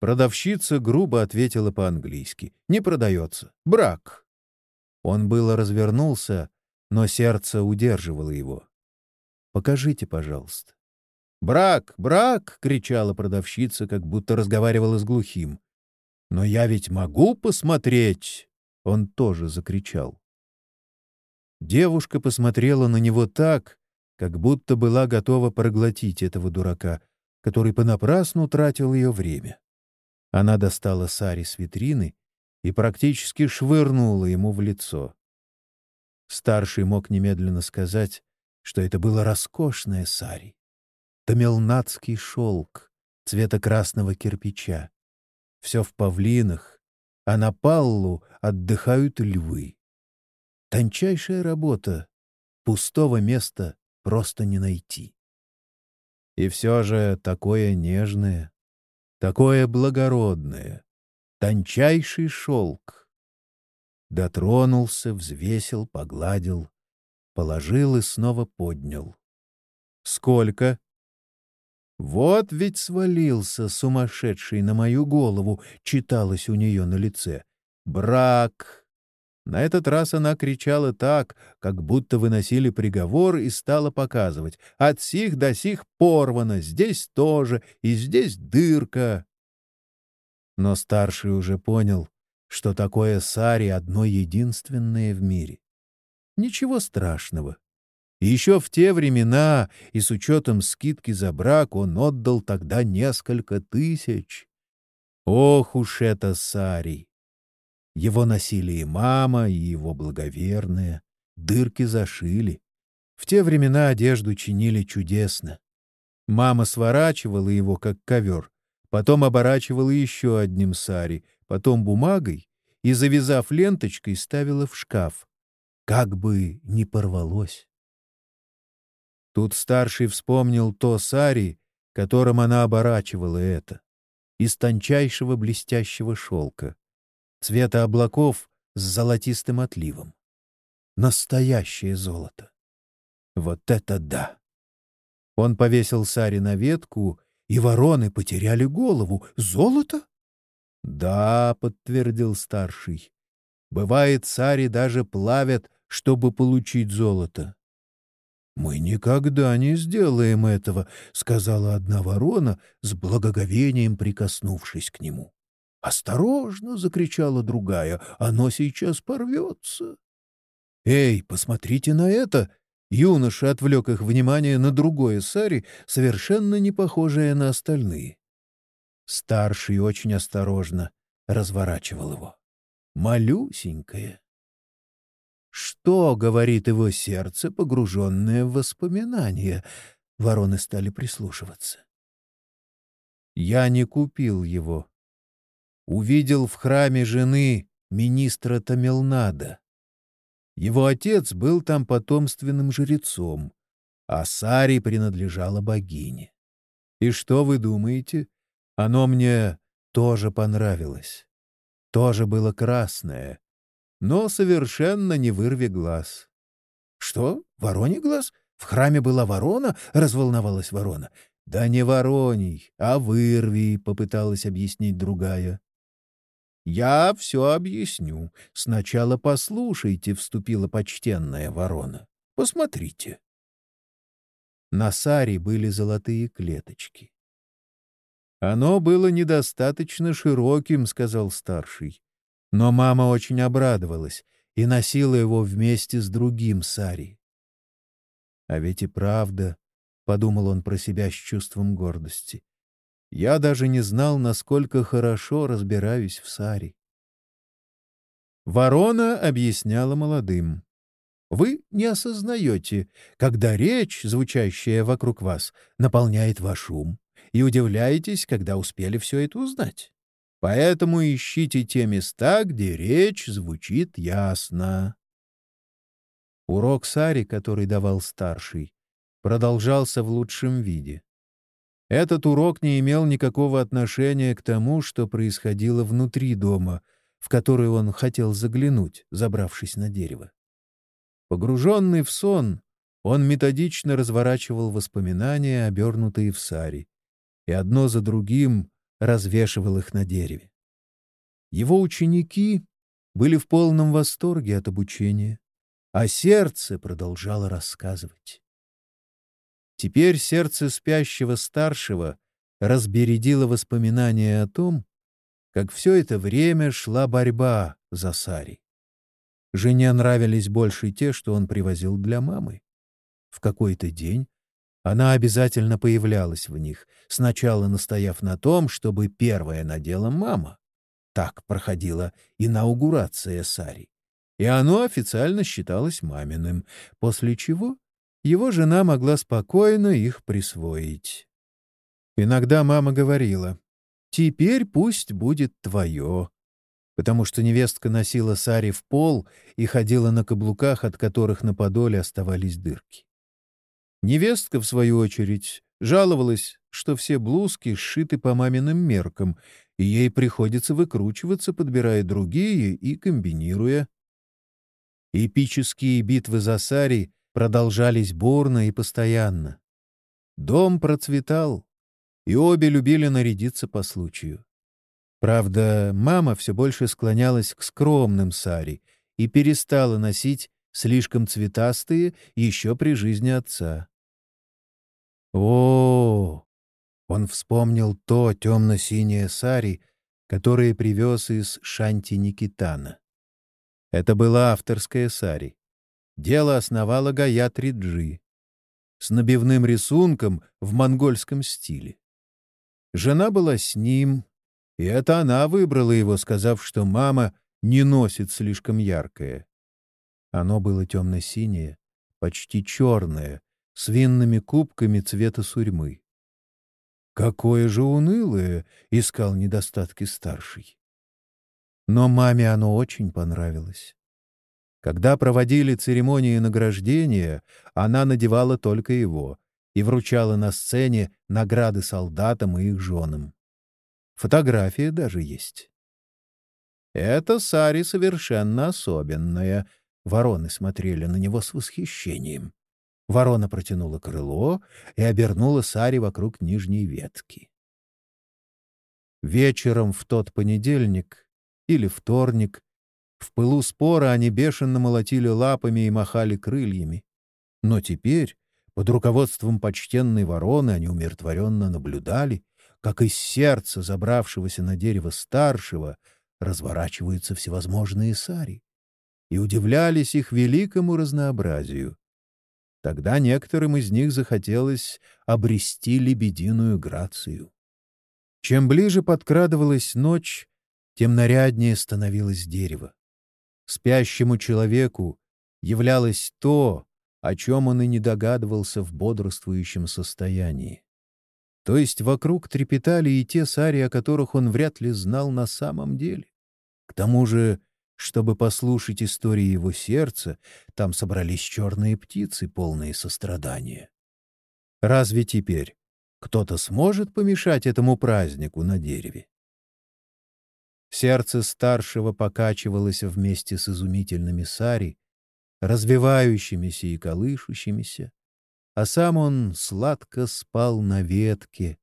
[SPEAKER 2] Продавщица грубо ответила по-английски. «Не продается. Брак». Он было развернулся, но сердце удерживало его. «Покажите, пожалуйста». «Брак! Брак!» — кричала продавщица, как будто разговаривала с глухим. «Но я ведь могу посмотреть!» — он тоже закричал. Девушка посмотрела на него так, как будто была готова проглотить этого дурака, который понапрасну тратил ее время. Она достала Сари с витрины и практически швырнула ему в лицо. Старший мог немедленно сказать, что это было роскошное Сари. Тамелнадский шелк цвета красного кирпича. Все в павлинах, а на паллу отдыхают львы. Тончайшая работа, пустого места просто не найти. И все же такое нежное, такое благородное, тончайший шелк. Дотронулся, взвесил, погладил, положил и снова поднял. Сколько? Вот ведь свалился сумасшедший на мою голову, читалось у нее на лице. Брак. На этот раз она кричала так, как будто выносили приговор и стала показывать. От сих до сих порвано, здесь тоже, и здесь дырка. Но старший уже понял, что такое сари одно единственное в мире. Ничего страшного. Еще в те времена, и с учетом скидки за брак, он отдал тогда несколько тысяч. Ох уж это сари! Его носили и мама, и его благоверные. Дырки зашили. В те времена одежду чинили чудесно. Мама сворачивала его, как ковер, потом оборачивала еще одним сари, потом бумагой и, завязав ленточкой, ставила в шкаф. Как бы не порвалось. Тут старший вспомнил то сари, которым она оборачивала это, из тончайшего блестящего шелка цвета облаков с золотистым отливом. Настоящее золото. Вот это да! Он повесил Сари на ветку, и вороны потеряли голову. Золото? Да, подтвердил старший. Бывает, Сари даже плавят, чтобы получить золото. «Мы никогда не сделаем этого», — сказала одна ворона, с благоговением прикоснувшись к нему. «Осторожно!» — закричала другая. «Оно сейчас порвется!» «Эй, посмотрите на это!» Юноша отвлек их внимание на другое сари, совершенно не похожее на остальные. Старший очень осторожно разворачивал его. малюсенькое. Что говорит его сердце, погруженное в воспоминания? Вороны стали прислушиваться. Я не купил его. Увидел в храме жены министра Тамилнада. Его отец был там потомственным жрецом, а Сари принадлежала богине. И что вы думаете? Оно мне тоже понравилось. Тоже было красное, но совершенно не вырви глаз. — Что? Вороний глаз? В храме была ворона? — разволновалась ворона. — Да не вороний, а вырви, — попыталась объяснить другая. «Я все объясню. Сначала послушайте», — вступила почтенная ворона. «Посмотрите». На саре были золотые клеточки. «Оно было недостаточно широким», — сказал старший. Но мама очень обрадовалась и носила его вместе с другим сари. «А ведь и правда», — подумал он про себя с чувством гордости, я даже не знал, насколько хорошо разбираюсь в саре. Ворона объясняла молодым. Вы не осознаете, когда речь, звучащая вокруг вас, наполняет ваш ум, и удивляетесь, когда успели все это узнать. Поэтому ищите те места, где речь звучит ясно. Урок Сари, который давал старший, продолжался в лучшем виде. Этот урок не имел никакого отношения к тому, что происходило внутри дома, в который он хотел заглянуть, забравшись на дерево. Погруженный в сон, он методично разворачивал воспоминания, обернутые в саре, и одно за другим развешивал их на дереве. Его ученики были в полном восторге от обучения, а сердце продолжало рассказывать. Теперь сердце спящего старшего разбередило воспоминания о том, как все это время шла борьба за Сари. Жене нравились больше те, что он привозил для мамы. В какой-то день она обязательно появлялась в них, сначала настояв на том, чтобы первая надела мама. Так проходила инаугурация Сари. И оно официально считалось маминым, после чего его жена могла спокойно их присвоить. Иногда мама говорила, «Теперь пусть будет твое», потому что невестка носила сари в пол и ходила на каблуках, от которых на подоле оставались дырки. Невестка, в свою очередь, жаловалась, что все блузки сшиты по маминым меркам, и ей приходится выкручиваться, подбирая другие и комбинируя. Эпические битвы за сари продолжались бурно и постоянно. Дом процветал, и обе любили нарядиться по случаю. Правда, мама все больше склонялась к скромным сари и перестала носить слишком цветастые еще при жизни отца. О, он вспомнил то темно-синее сари, которое привез из Шанти-Никитана. Это была авторская сари. Дело основала Гаятри Джи с набивным рисунком в монгольском стиле. Жена была с ним, и это она выбрала его, сказав, что мама не носит слишком яркое. Оно было темно-синее, почти черное, с винными кубками цвета сурьмы. Какое же унылое! — искал недостатки старший. Но маме оно очень понравилось. Когда проводили церемонии награждения, она надевала только его и вручала на сцене награды солдатам и их женам. Фотография даже есть. Это Сари совершенно особенная. Вороны смотрели на него с восхищением. Ворона протянула крыло и обернула Сари вокруг нижней ветки. Вечером в тот понедельник или вторник в пылу спора они бешено молотили лапами и махали крыльями. Но теперь, под руководством почтенной вороны, они умиротворенно наблюдали, как из сердца забравшегося на дерево старшего разворачиваются всевозможные сари, и удивлялись их великому разнообразию. Тогда некоторым из них захотелось обрести лебединую грацию. Чем ближе подкрадывалась ночь, тем наряднее становилось дерево. Спящему человеку являлось то, о чем он и не догадывался в бодрствующем состоянии. То есть вокруг трепетали и те сари, о которых он вряд ли знал на самом деле. К тому же, чтобы послушать истории его сердца, там собрались черные птицы, полные сострадания. Разве теперь кто-то сможет помешать этому празднику на дереве? Сердце старшего покачивалось вместе с изумительными сари, развивающимися и колышущимися, а сам он сладко спал на ветке.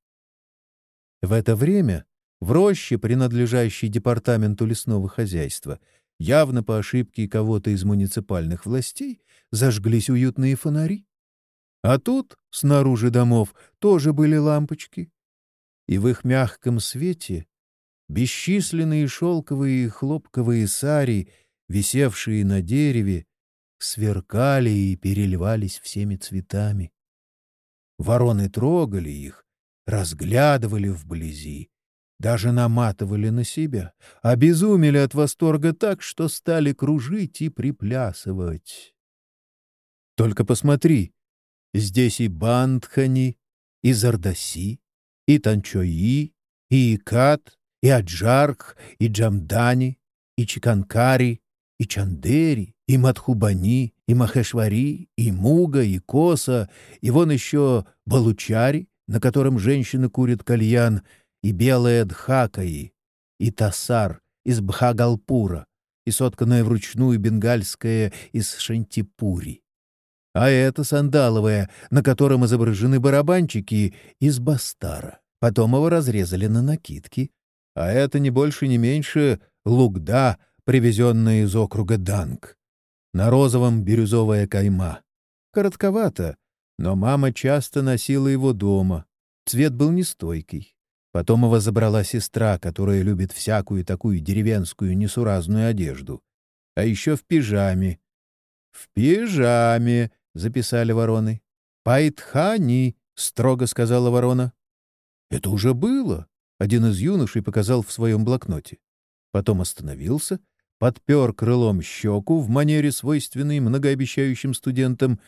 [SPEAKER 2] В это время в роще, принадлежащей департаменту лесного хозяйства, явно по ошибке кого-то из муниципальных властей, зажглись уютные фонари. А тут, снаружи домов, тоже были лампочки. И в их мягком свете бесчисленные шелковые и хлопковые сари, висевшие на дереве, сверкали и переливались всеми цветами. Вороны трогали их, разглядывали вблизи, даже наматывали на себя, обезумели от восторга так, что стали кружить и приплясывать. Только посмотри, Здесь и Бандхани, и Зардаси, и Танчои, и Икат, и Аджарх, и Джамдани, и Чиканкари, и Чандери, и Мадхубани, и Махешвари, и Муга, и Коса, и вон еще Балучари, на котором женщины курят кальян, и белая Дхакаи, и Тасар из Бхагалпура, и сотканная вручную бенгальская из Шантипури а это сандаловое, на котором изображены барабанчики из бастара. Потом его разрезали на накидки. А это не больше, не меньше лугда, привезенная из округа Данг. На розовом бирюзовая кайма. Коротковато, но мама часто носила его дома. Цвет был нестойкий. Потом его забрала сестра, которая любит всякую такую деревенскую несуразную одежду. А еще в пижаме. В пижаме, — записали вороны. «Пайтхани», — строго сказала ворона. «Это уже было», — один из юношей показал в своем блокноте. Потом остановился, подпер крылом щеку в манере, свойственной многообещающим студентам,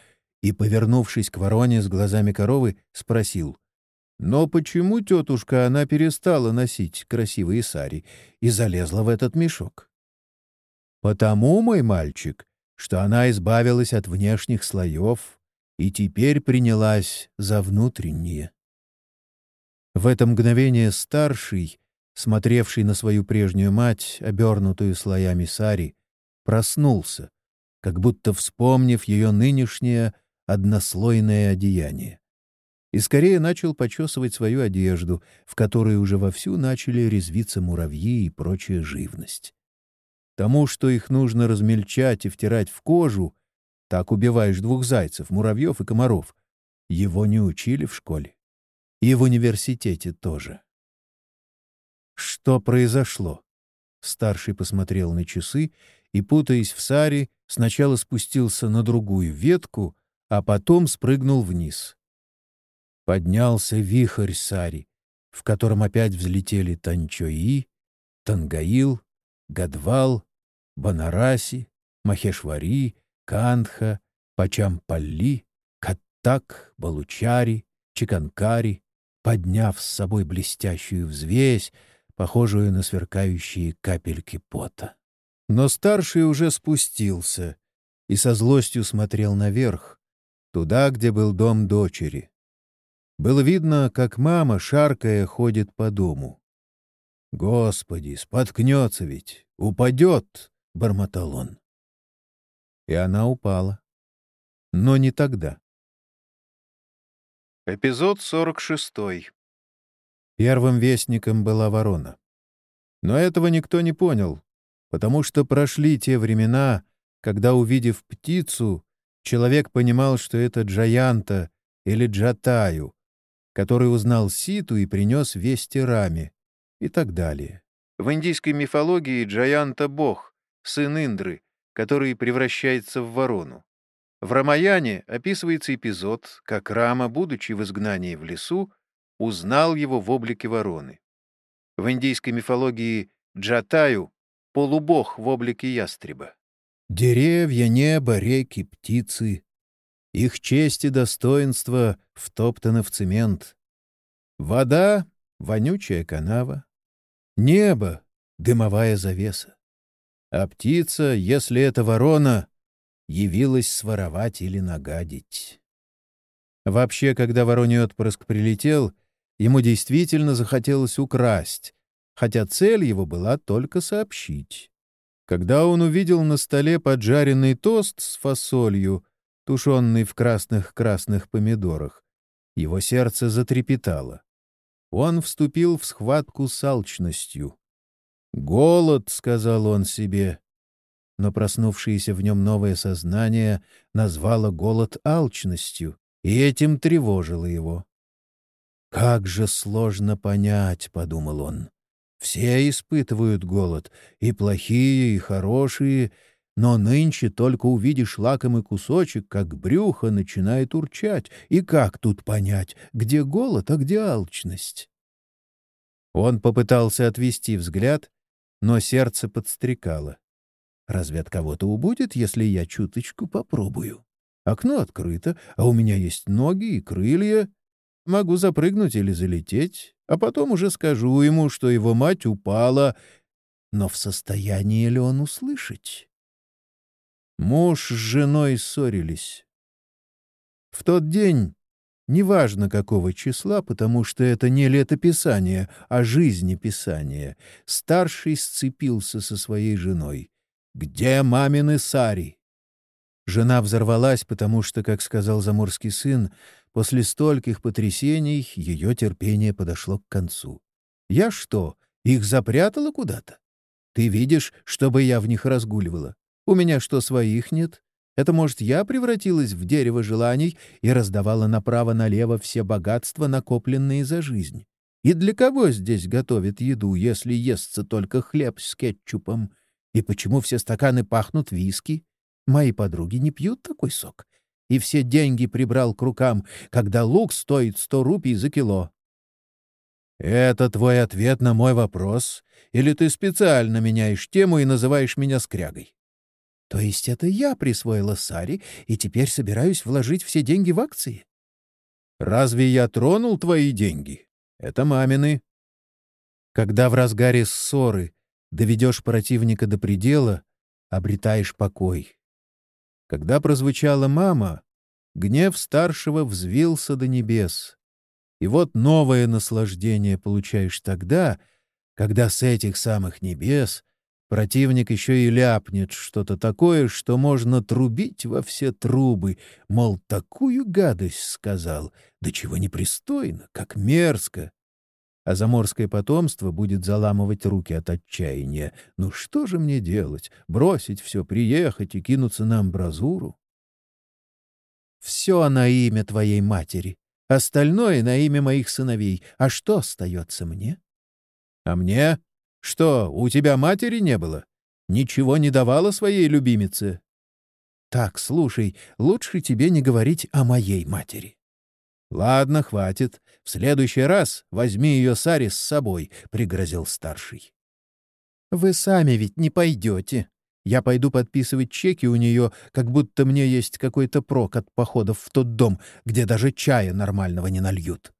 [SPEAKER 2] и, повернувшись к вороне с глазами коровы, спросил. «Но почему, тетушка, она перестала носить красивые сари и залезла в этот мешок?» «Потому, мой мальчик, что она избавилась от внешних слоев и теперь принялась за внутренние. В это мгновение старший, смотревший на свою прежнюю мать, обернутую слоями сари, проснулся, как будто вспомнив ее нынешнее однослойное одеяние. И скорее начал почесывать свою одежду, в которой уже вовсю начали резвиться муравьи и прочая живность. Тому, что их нужно размельчать и втирать в кожу, так убиваешь двух зайцев, муравьев и комаров. Его не учили в школе. И в университете тоже. Что произошло? Старший посмотрел на часы и, путаясь в саре, сначала спустился на другую ветку, а потом спрыгнул вниз. Поднялся вихрь сари, в котором опять взлетели Танчои, Тангаил, Гадвал, Банараси, Махешвари, Кандха, Пачампалли, Каттак, Балучари, Чиканкари, подняв с собой блестящую взвесь, похожую на сверкающие капельки пота. Но старший уже спустился и со злостью смотрел наверх, туда, где был дом дочери. Было видно, как мама, шаркая, ходит по дому. Господи, споткнется ведь, упадет, — бормотал он. И она упала. Но не тогда.
[SPEAKER 1] Эпизод 46.
[SPEAKER 2] Первым вестником была ворона. Но этого никто не понял, потому что прошли те времена, когда, увидев птицу, человек понимал, что это Джаянта или Джатаю, который узнал Ситу и принес вести Раме, и так далее.
[SPEAKER 1] В индийской мифологии Джаянта — бог, сын Индры, который превращается в ворону. В Рамаяне описывается эпизод, как Рама, будучи в изгнании в лесу, узнал его в облике вороны. В индийской мифологии Джатаю — полубог в облике ястреба.
[SPEAKER 2] Деревья, небо, реки, птицы. Их честь и достоинство втоптаны в цемент. Вода — вонючая канава. Небо — дымовая завеса. А птица, если это ворона, явилась своровать или нагадить. Вообще, когда вороний отпрыск прилетел, ему действительно захотелось украсть, хотя цель его была только сообщить. Когда он увидел на столе поджаренный тост с фасолью, тушенный в красных-красных помидорах, его сердце затрепетало. Он вступил в схватку с алчностью. «Голод», — сказал он себе, но проснувшееся в нем новое сознание назвало голод алчностью, и этим тревожило его. «Как же сложно понять», — подумал он. «Все испытывают голод, и плохие, и хорошие, но нынче только увидишь лакомый кусочек, как брюхо начинает урчать, и как тут понять, где голод, а где алчность?» Он попытался отвести взгляд, но сердце подстрекало. «Разве от кого-то убудет, если я чуточку попробую?» Окно открыто, а у меня есть ноги и крылья. Могу запрыгнуть или залететь, а потом уже скажу ему, что его мать упала. Но в состоянии ли он услышать? Муж с женой ссорились. В тот день, неважно какого числа, потому что это не летописание, а жизнеписание, старший сцепился со своей женой. «Где мамины сари?» Жена взорвалась, потому что, как сказал заморский сын, после стольких потрясений ее терпение подошло к концу. «Я что, их запрятала куда-то? Ты видишь, чтобы я в них разгуливала? У меня что, своих нет? Это, может, я превратилась в дерево желаний и раздавала направо-налево все богатства, накопленные за жизнь? И для кого здесь готовят еду, если естся только хлеб с кетчупом? И почему все стаканы пахнут виски?» Мои подруги не пьют такой сок. И все деньги прибрал к рукам, когда лук стоит сто рупий за кило. Это твой ответ на мой вопрос? Или ты специально меняешь тему и называешь меня скрягой? То есть это я присвоила Сари и теперь собираюсь вложить все деньги в акции? Разве я тронул твои деньги? Это мамины. Когда в разгаре ссоры доведешь противника до предела, обретаешь покой. Когда прозвучала «мама», гнев старшего взвился до небес. И вот новое наслаждение получаешь тогда, когда с этих самых небес противник еще и ляпнет что-то такое, что можно трубить во все трубы, мол, такую гадость сказал, да чего непристойно, как мерзко, а заморское потомство будет заламывать руки от отчаяния. Ну что же мне делать? Бросить все, приехать и кинуться на амбразуру? Все на имя твоей матери, остальное на имя моих сыновей. А что остается мне? А мне? Что, у тебя матери не было? Ничего не давала своей любимице? Так, слушай, лучше тебе не говорить о моей матери. «Ладно, хватит. В следующий раз возьми ее Сари с собой», — пригрозил старший. «Вы сами ведь не пойдете. Я пойду подписывать чеки у нее, как будто мне есть какой-то прок от походов в тот дом, где даже чая нормального не нальют».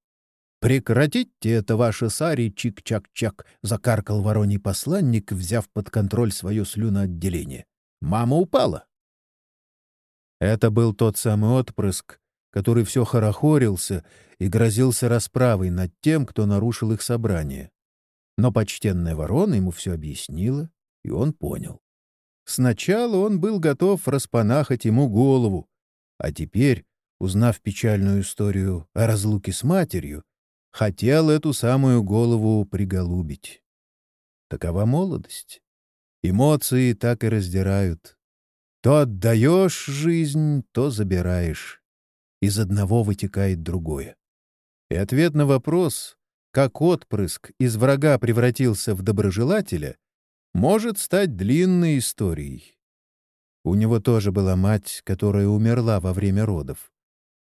[SPEAKER 2] «Прекратите это ваше Сари, чик-чак-чак», — закаркал вороний посланник, взяв под контроль свое слюноотделение. «Мама упала». Это был тот самый отпрыск, который все хорохорился и грозился расправой над тем, кто нарушил их собрание. Но почтенная ворона ему все объяснила, и он понял. Сначала он был готов распанахать ему голову, а теперь, узнав печальную историю о разлуке с матерью, хотел эту самую голову приголубить. Такова молодость. Эмоции так и раздирают. То отдаешь жизнь, то забираешь из одного вытекает другое. И ответ на вопрос, как отпрыск из врага превратился в доброжелателя, может стать длинной историей. У него тоже была мать, которая умерла во время родов.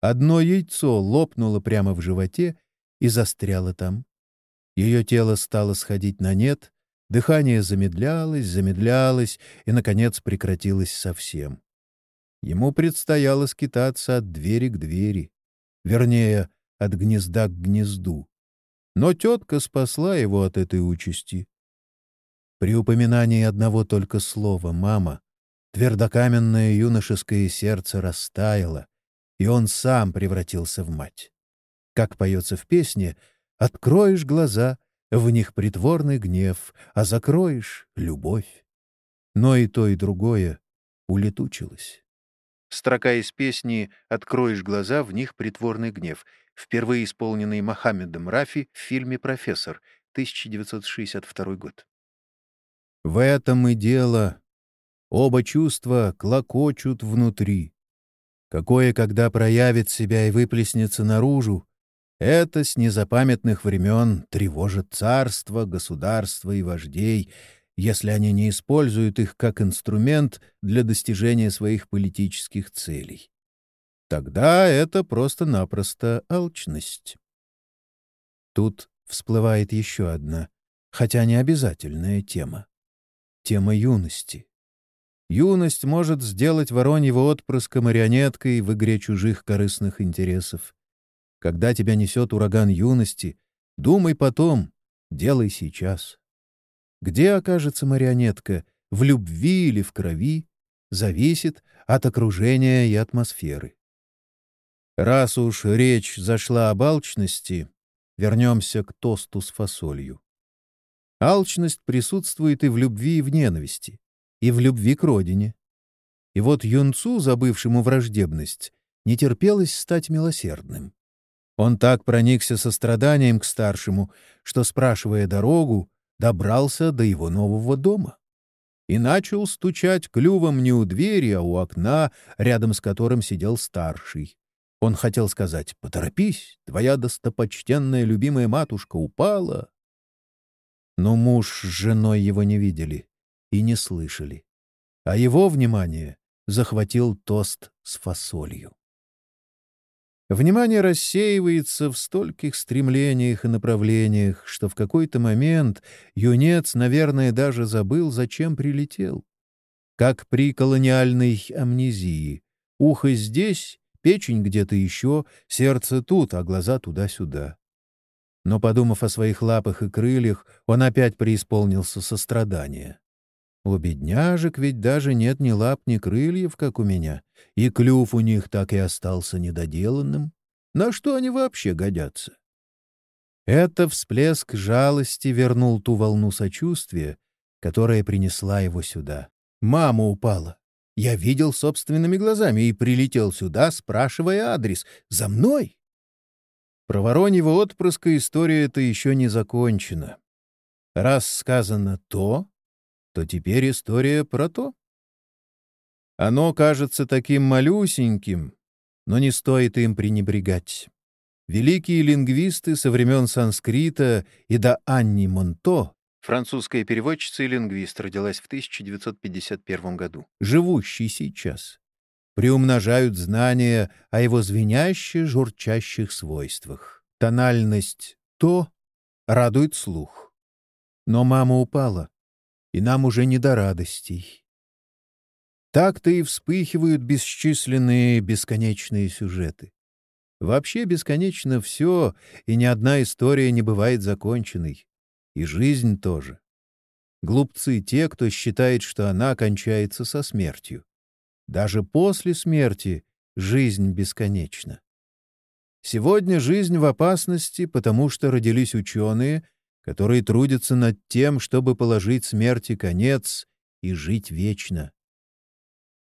[SPEAKER 2] Одно яйцо лопнуло прямо в животе и застряло там. Ее тело стало сходить на нет, Дыхание замедлялось, замедлялось и, наконец, прекратилось совсем. Ему предстояло скитаться от двери к двери, вернее, от гнезда к гнезду. Но тетка спасла его от этой участи. При упоминании одного только слова «мама» твердокаменное юношеское сердце растаяло, и он сам превратился в мать. Как поется в песне «Откроешь глаза — в них притворный гнев, а закроешь — любовь. Но и то, и другое улетучилось.
[SPEAKER 1] Строка из песни «Откроешь глаза, в них притворный гнев», впервые исполненный Мохаммедом Рафи в фильме «Профессор», 1962 год.
[SPEAKER 2] В этом и дело. Оба чувства клокочут внутри. Какое, когда проявит себя и выплеснется наружу, это с незапамятных времен тревожит царство, государство и вождей, если они не используют их как инструмент для достижения своих политических целей. Тогда это просто-напросто алчность. Тут всплывает еще одна, хотя не обязательная тема. Тема юности. Юность может сделать вороньего отпрыска марионеткой в игре чужих корыстных интересов. Когда тебя несет ураган юности, думай потом, делай сейчас. Где окажется марионетка, в любви или в крови, зависит от окружения и атмосферы. Раз уж речь зашла об алчности, вернемся к тосту с фасолью. Алчность присутствует и в любви, и в ненависти, и в любви к родине. И вот юнцу, забывшему враждебность, не терпелось стать милосердным. Он так проникся состраданием к старшему, что, спрашивая дорогу, добрался до его нового дома и начал стучать клювом не у двери, а у окна, рядом с которым сидел старший. Он хотел сказать «Поторопись, твоя достопочтенная любимая матушка упала». Но муж с женой его не видели и не слышали, а его внимание захватил тост с фасолью. Внимание рассеивается в стольких стремлениях и направлениях, что в какой-то момент юнец, наверное, даже забыл, зачем прилетел. Как при колониальной амнезии. Ухо здесь, печень где-то еще, сердце тут, а глаза туда-сюда. Но, подумав о своих лапах и крыльях, он опять преисполнился сострадания. У бедняжек ведь даже нет ни лап, ни крыльев, как у меня, и клюв у них так и остался недоделанным. На что они вообще годятся? Это всплеск жалости вернул ту волну сочувствия, которая принесла его сюда. Мама упала. Я видел собственными глазами и прилетел сюда, спрашивая адрес. «За мной?» Про Вороньего отпрыска история эта еще не закончена. Раз сказано «то», то теперь история про то. Оно кажется таким малюсеньким, но не стоит им пренебрегать. Великие лингвисты со времен санскрита и до Анни Монто
[SPEAKER 1] Французская переводчица и лингвист родилась в 1951 году.
[SPEAKER 2] Живущий сейчас. Приумножают знания о его звеняще-журчащих свойствах. Тональность «то» радует слух. Но мама упала и нам уже не до радостей. Так-то и вспыхивают бесчисленные бесконечные сюжеты. Вообще бесконечно все, и ни одна история не бывает законченной. И жизнь тоже. Глупцы те, кто считает, что она кончается со смертью. Даже после смерти жизнь бесконечна. Сегодня жизнь в опасности, потому что родились ученые — которые трудятся над тем, чтобы положить смерти конец и жить вечно.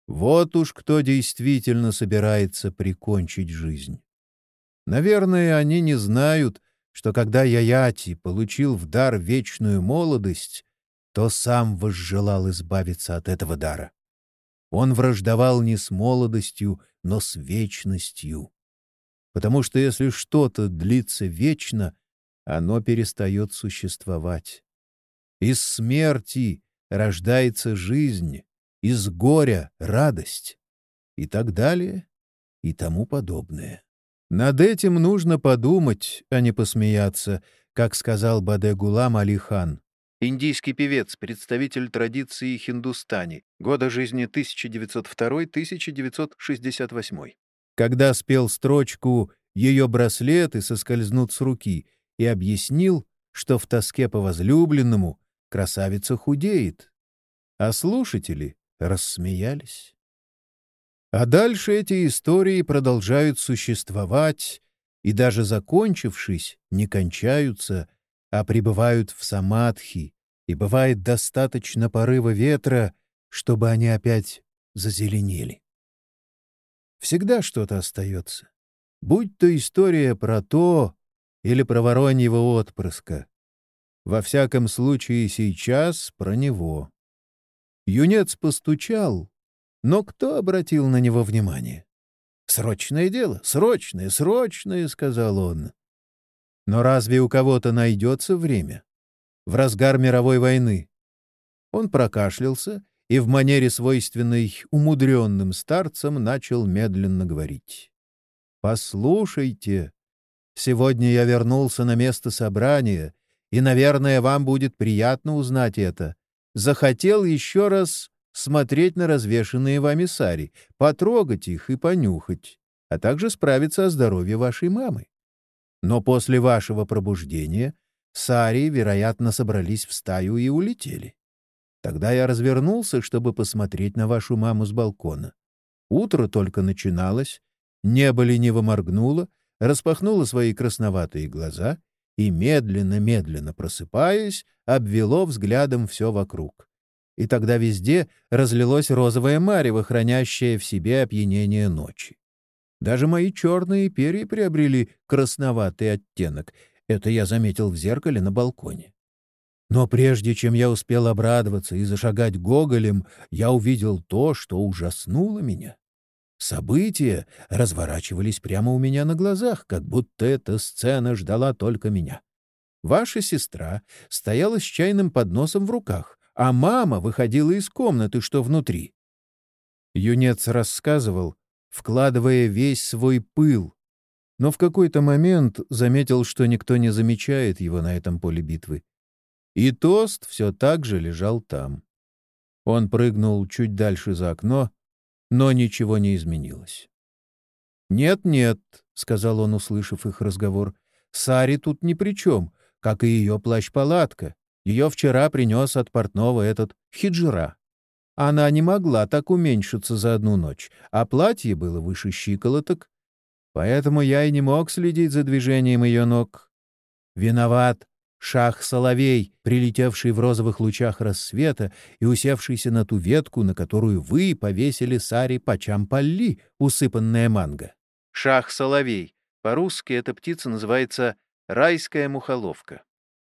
[SPEAKER 2] Вот уж кто действительно собирается прикончить жизнь. Наверное, они не знают, что когда Яяти получил в дар вечную молодость, то сам возжелал избавиться от этого дара. Он враждовал не с молодостью, но с вечностью. Потому что если что-то длится вечно, оно перестает существовать. Из смерти рождается жизнь, из горя — радость, и так далее, и тому подобное. Над этим нужно подумать, а не посмеяться, как сказал Баде Гулам Алихан.
[SPEAKER 1] Индийский певец, представитель традиции хиндустани. Года жизни 1902-1968.
[SPEAKER 2] Когда спел строчку «Ее браслеты соскользнут с руки» и объяснил, что в тоске по возлюбленному красавица худеет. А слушатели рассмеялись. А дальше эти истории продолжают существовать и даже закончившись, не кончаются, а пребывают в самадхи, и бывает достаточно порыва ветра, чтобы они опять зазеленели. Всегда что-то остается. Будь то история про то или про вороньего отпрыска. Во всяком случае сейчас про него. Юнец постучал, но кто обратил на него внимание? «Срочное дело, срочное, срочное», — сказал он. Но разве у кого-то найдется время? В разгар мировой войны. Он прокашлялся и в манере свойственной умудренным старцам начал медленно говорить. «Послушайте, сегодня я вернулся на место собрания, и, наверное, вам будет приятно узнать это. Захотел еще раз смотреть на развешанные вами сари, потрогать их и понюхать, а также справиться о здоровье вашей мамы. Но после вашего пробуждения сари, вероятно, собрались в стаю и улетели. Тогда я развернулся, чтобы посмотреть на вашу маму с балкона. Утро только начиналось, небо лениво моргнуло, распахнуло свои красноватые глаза и, медленно-медленно просыпаясь, обвело взглядом все вокруг и тогда везде разлилось розовое марево, хранящее в себе опьянение ночи. Даже мои черные перья приобрели красноватый оттенок. Это я заметил в зеркале на балконе. Но прежде чем я успел обрадоваться и зашагать гоголем, я увидел то, что ужаснуло меня. События разворачивались прямо у меня на глазах, как будто эта сцена ждала только меня. Ваша сестра стояла с чайным подносом в руках, а мама выходила из комнаты, что внутри. Юнец рассказывал, вкладывая весь свой пыл, но в какой-то момент заметил, что никто не замечает его на этом поле битвы. И тост все так же лежал там. Он прыгнул чуть дальше за окно, но ничего не изменилось. «Нет-нет», — сказал он, услышав их разговор, — «Сари тут ни при чем, как и ее плащ-палатка. Ее вчера принес от портного этот хиджира. Она не могла так уменьшиться за одну ночь, а платье было выше щиколоток, поэтому я и не мог следить за движением ее ног. Виноват шах-соловей, прилетевший в розовых лучах рассвета и усевшийся на ту ветку, на которую вы повесили сари пачампалли, усыпанная манго.
[SPEAKER 1] Шах-соловей. По-русски эта птица называется райская мухоловка.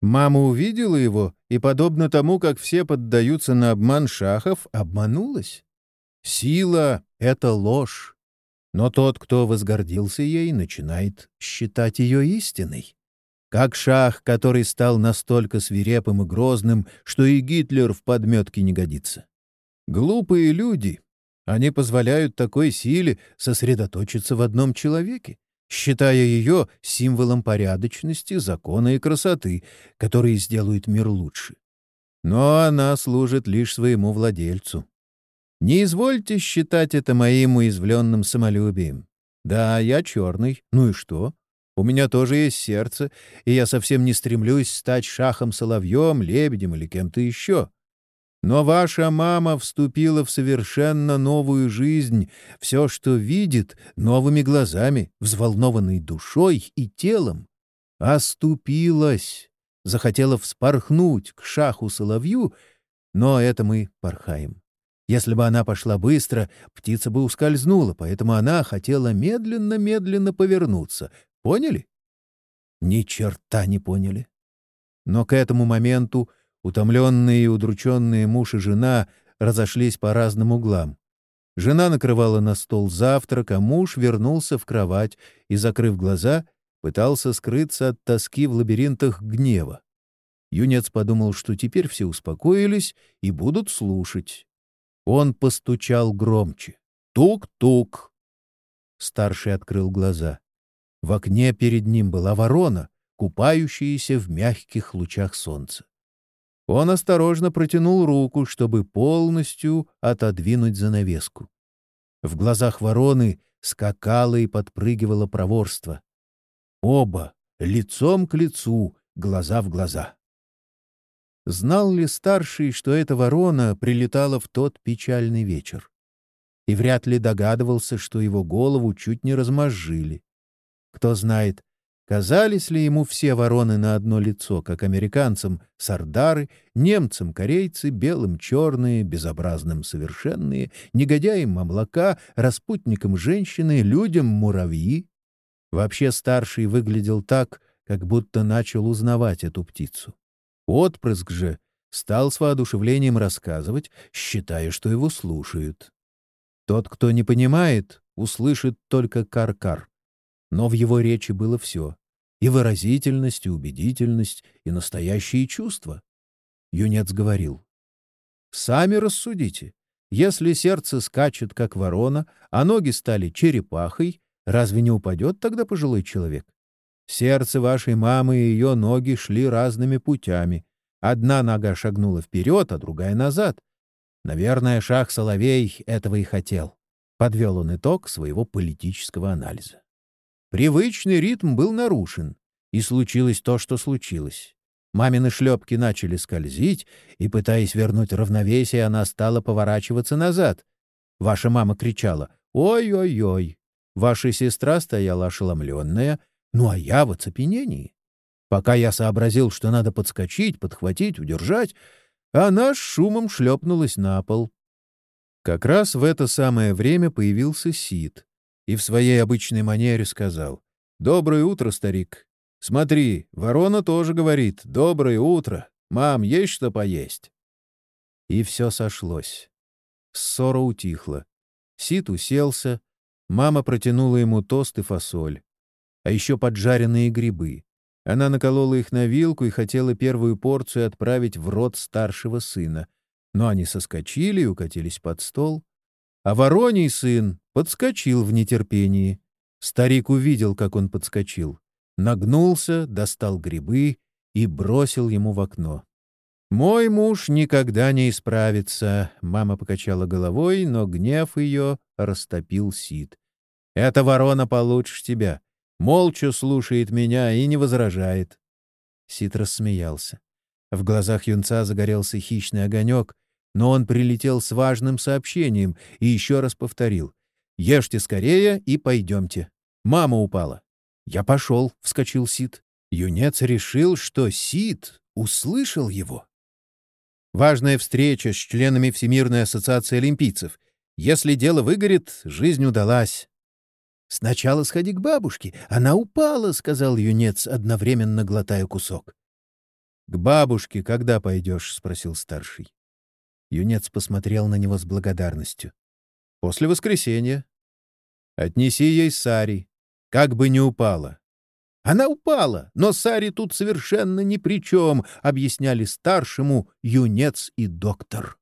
[SPEAKER 2] Мама увидела его и, подобно тому, как все поддаются на обман шахов, обманулась. Сила — это ложь. Но тот, кто возгордился ей, начинает считать ее истиной. Как шах, который стал настолько свирепым и грозным, что и Гитлер в подметке не годится. Глупые люди. Они позволяют такой силе сосредоточиться в одном человеке считая ее символом порядочности, закона и красоты, которые сделают мир лучше. Но она служит лишь своему владельцу. Не извольте считать это моим уязвленным самолюбием. Да, я черный, ну и что? У меня тоже есть сердце, и я совсем не стремлюсь стать шахом-соловьем, лебедем или кем-то еще. Но ваша мама вступила в совершенно новую жизнь, все, что видит, новыми глазами, взволнованной душой и телом. Оступилась, захотела вспорхнуть к шаху-соловью, но это мы порхаем. Если бы она пошла быстро, птица бы ускользнула, поэтому она хотела медленно-медленно повернуться. Поняли? Ни черта не поняли. Но к этому моменту Утомленные и удрученные муж и жена разошлись по разным углам. Жена накрывала на стол завтрак, а муж вернулся в кровать и, закрыв глаза, пытался скрыться от тоски в лабиринтах гнева. Юнец подумал, что теперь все успокоились и будут слушать. Он постучал громче. «Тук-тук!» Старший открыл глаза. В окне перед ним была ворона, купающаяся в мягких лучах солнца. Он осторожно протянул руку, чтобы полностью отодвинуть занавеску. В глазах вороны скакало и подпрыгивало проворство. Оба, лицом к лицу, глаза в глаза. Знал ли старший, что эта ворона прилетала в тот печальный вечер? И вряд ли догадывался, что его голову чуть не размозжили. Кто знает, казались ли ему все вороны на одно лицо, как американцам — сардары, немцам — корейцы, белым — черные, безобразным — совершенные, негодяям — облака, распутникам — женщины, людям — муравьи. Вообще старший выглядел так, как будто начал узнавать эту птицу. Отпрыск же стал с воодушевлением рассказывать, считая, что его слушают. Тот, кто не понимает, услышит только кар-кар. Но в его речи было все — и выразительность, и убедительность, и настоящие чувства. Юнец говорил. «Сами рассудите. Если сердце скачет, как ворона, а ноги стали черепахой, разве не упадет тогда пожилой человек? Сердце вашей мамы и ее ноги шли разными путями. Одна нога шагнула вперед, а другая — назад. Наверное, Шах-Соловей этого и хотел. Подвел он итог своего политического анализа. Привычный ритм был нарушен, и случилось то, что случилось. Мамины шлепки начали скользить, и, пытаясь вернуть равновесие, она стала поворачиваться назад. Ваша мама кричала «Ой-ой-ой!». Ваша сестра стояла ошеломленная — ну а я в оцепенении. Пока я сообразил, что надо подскочить, подхватить, удержать, она с шумом шлепнулась на пол. Как раз в это самое время появился Сид и в своей обычной манере сказал «Доброе утро, старик. Смотри, ворона тоже говорит «Доброе утро. Мам, есть что поесть?» И все сошлось. Ссора утихла. Сид уселся, мама протянула ему тост и фасоль а еще поджаренные грибы. Она наколола их на вилку и хотела первую порцию отправить в рот старшего сына. Но они соскочили и укатились под стол. А вороний сын подскочил в нетерпении. Старик увидел, как он подскочил. Нагнулся, достал грибы и бросил ему в окно. «Мой муж никогда не исправится», — мама покачала головой, но гнев ее растопил Сид. «Эта ворона получше тебя молча слушает меня и не возражает. Сит рассмеялся. В глазах юнца загорелся хищный огонек, но он прилетел с важным сообщением и еще раз повторил. «Ешьте скорее и пойдемте. Мама упала». «Я пошел», — вскочил Сид. Юнец решил, что Сид услышал его. Важная встреча с членами Всемирной ассоциации олимпийцев. Если дело выгорит, жизнь удалась. «Сначала сходи к бабушке. Она упала», — сказал юнец, одновременно глотая кусок. «К бабушке когда пойдешь?» — спросил старший. Юнец посмотрел на него с благодарностью. «После воскресенья. Отнеси ей Сари. Как бы не упала». «Она упала, но Сари тут совершенно ни при чем», — объясняли старшему юнец и доктор.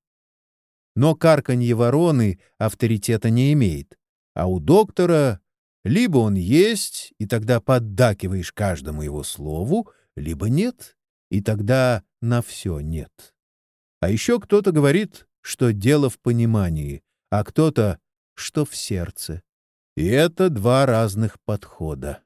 [SPEAKER 2] Но карканье вороны авторитета не имеет, а у доктора либо он есть, и тогда поддакиваешь каждому его слову, либо нет, и тогда на все нет. А еще кто-то говорит, что дело в понимании, а кто-то, что в сердце. И это два разных подхода.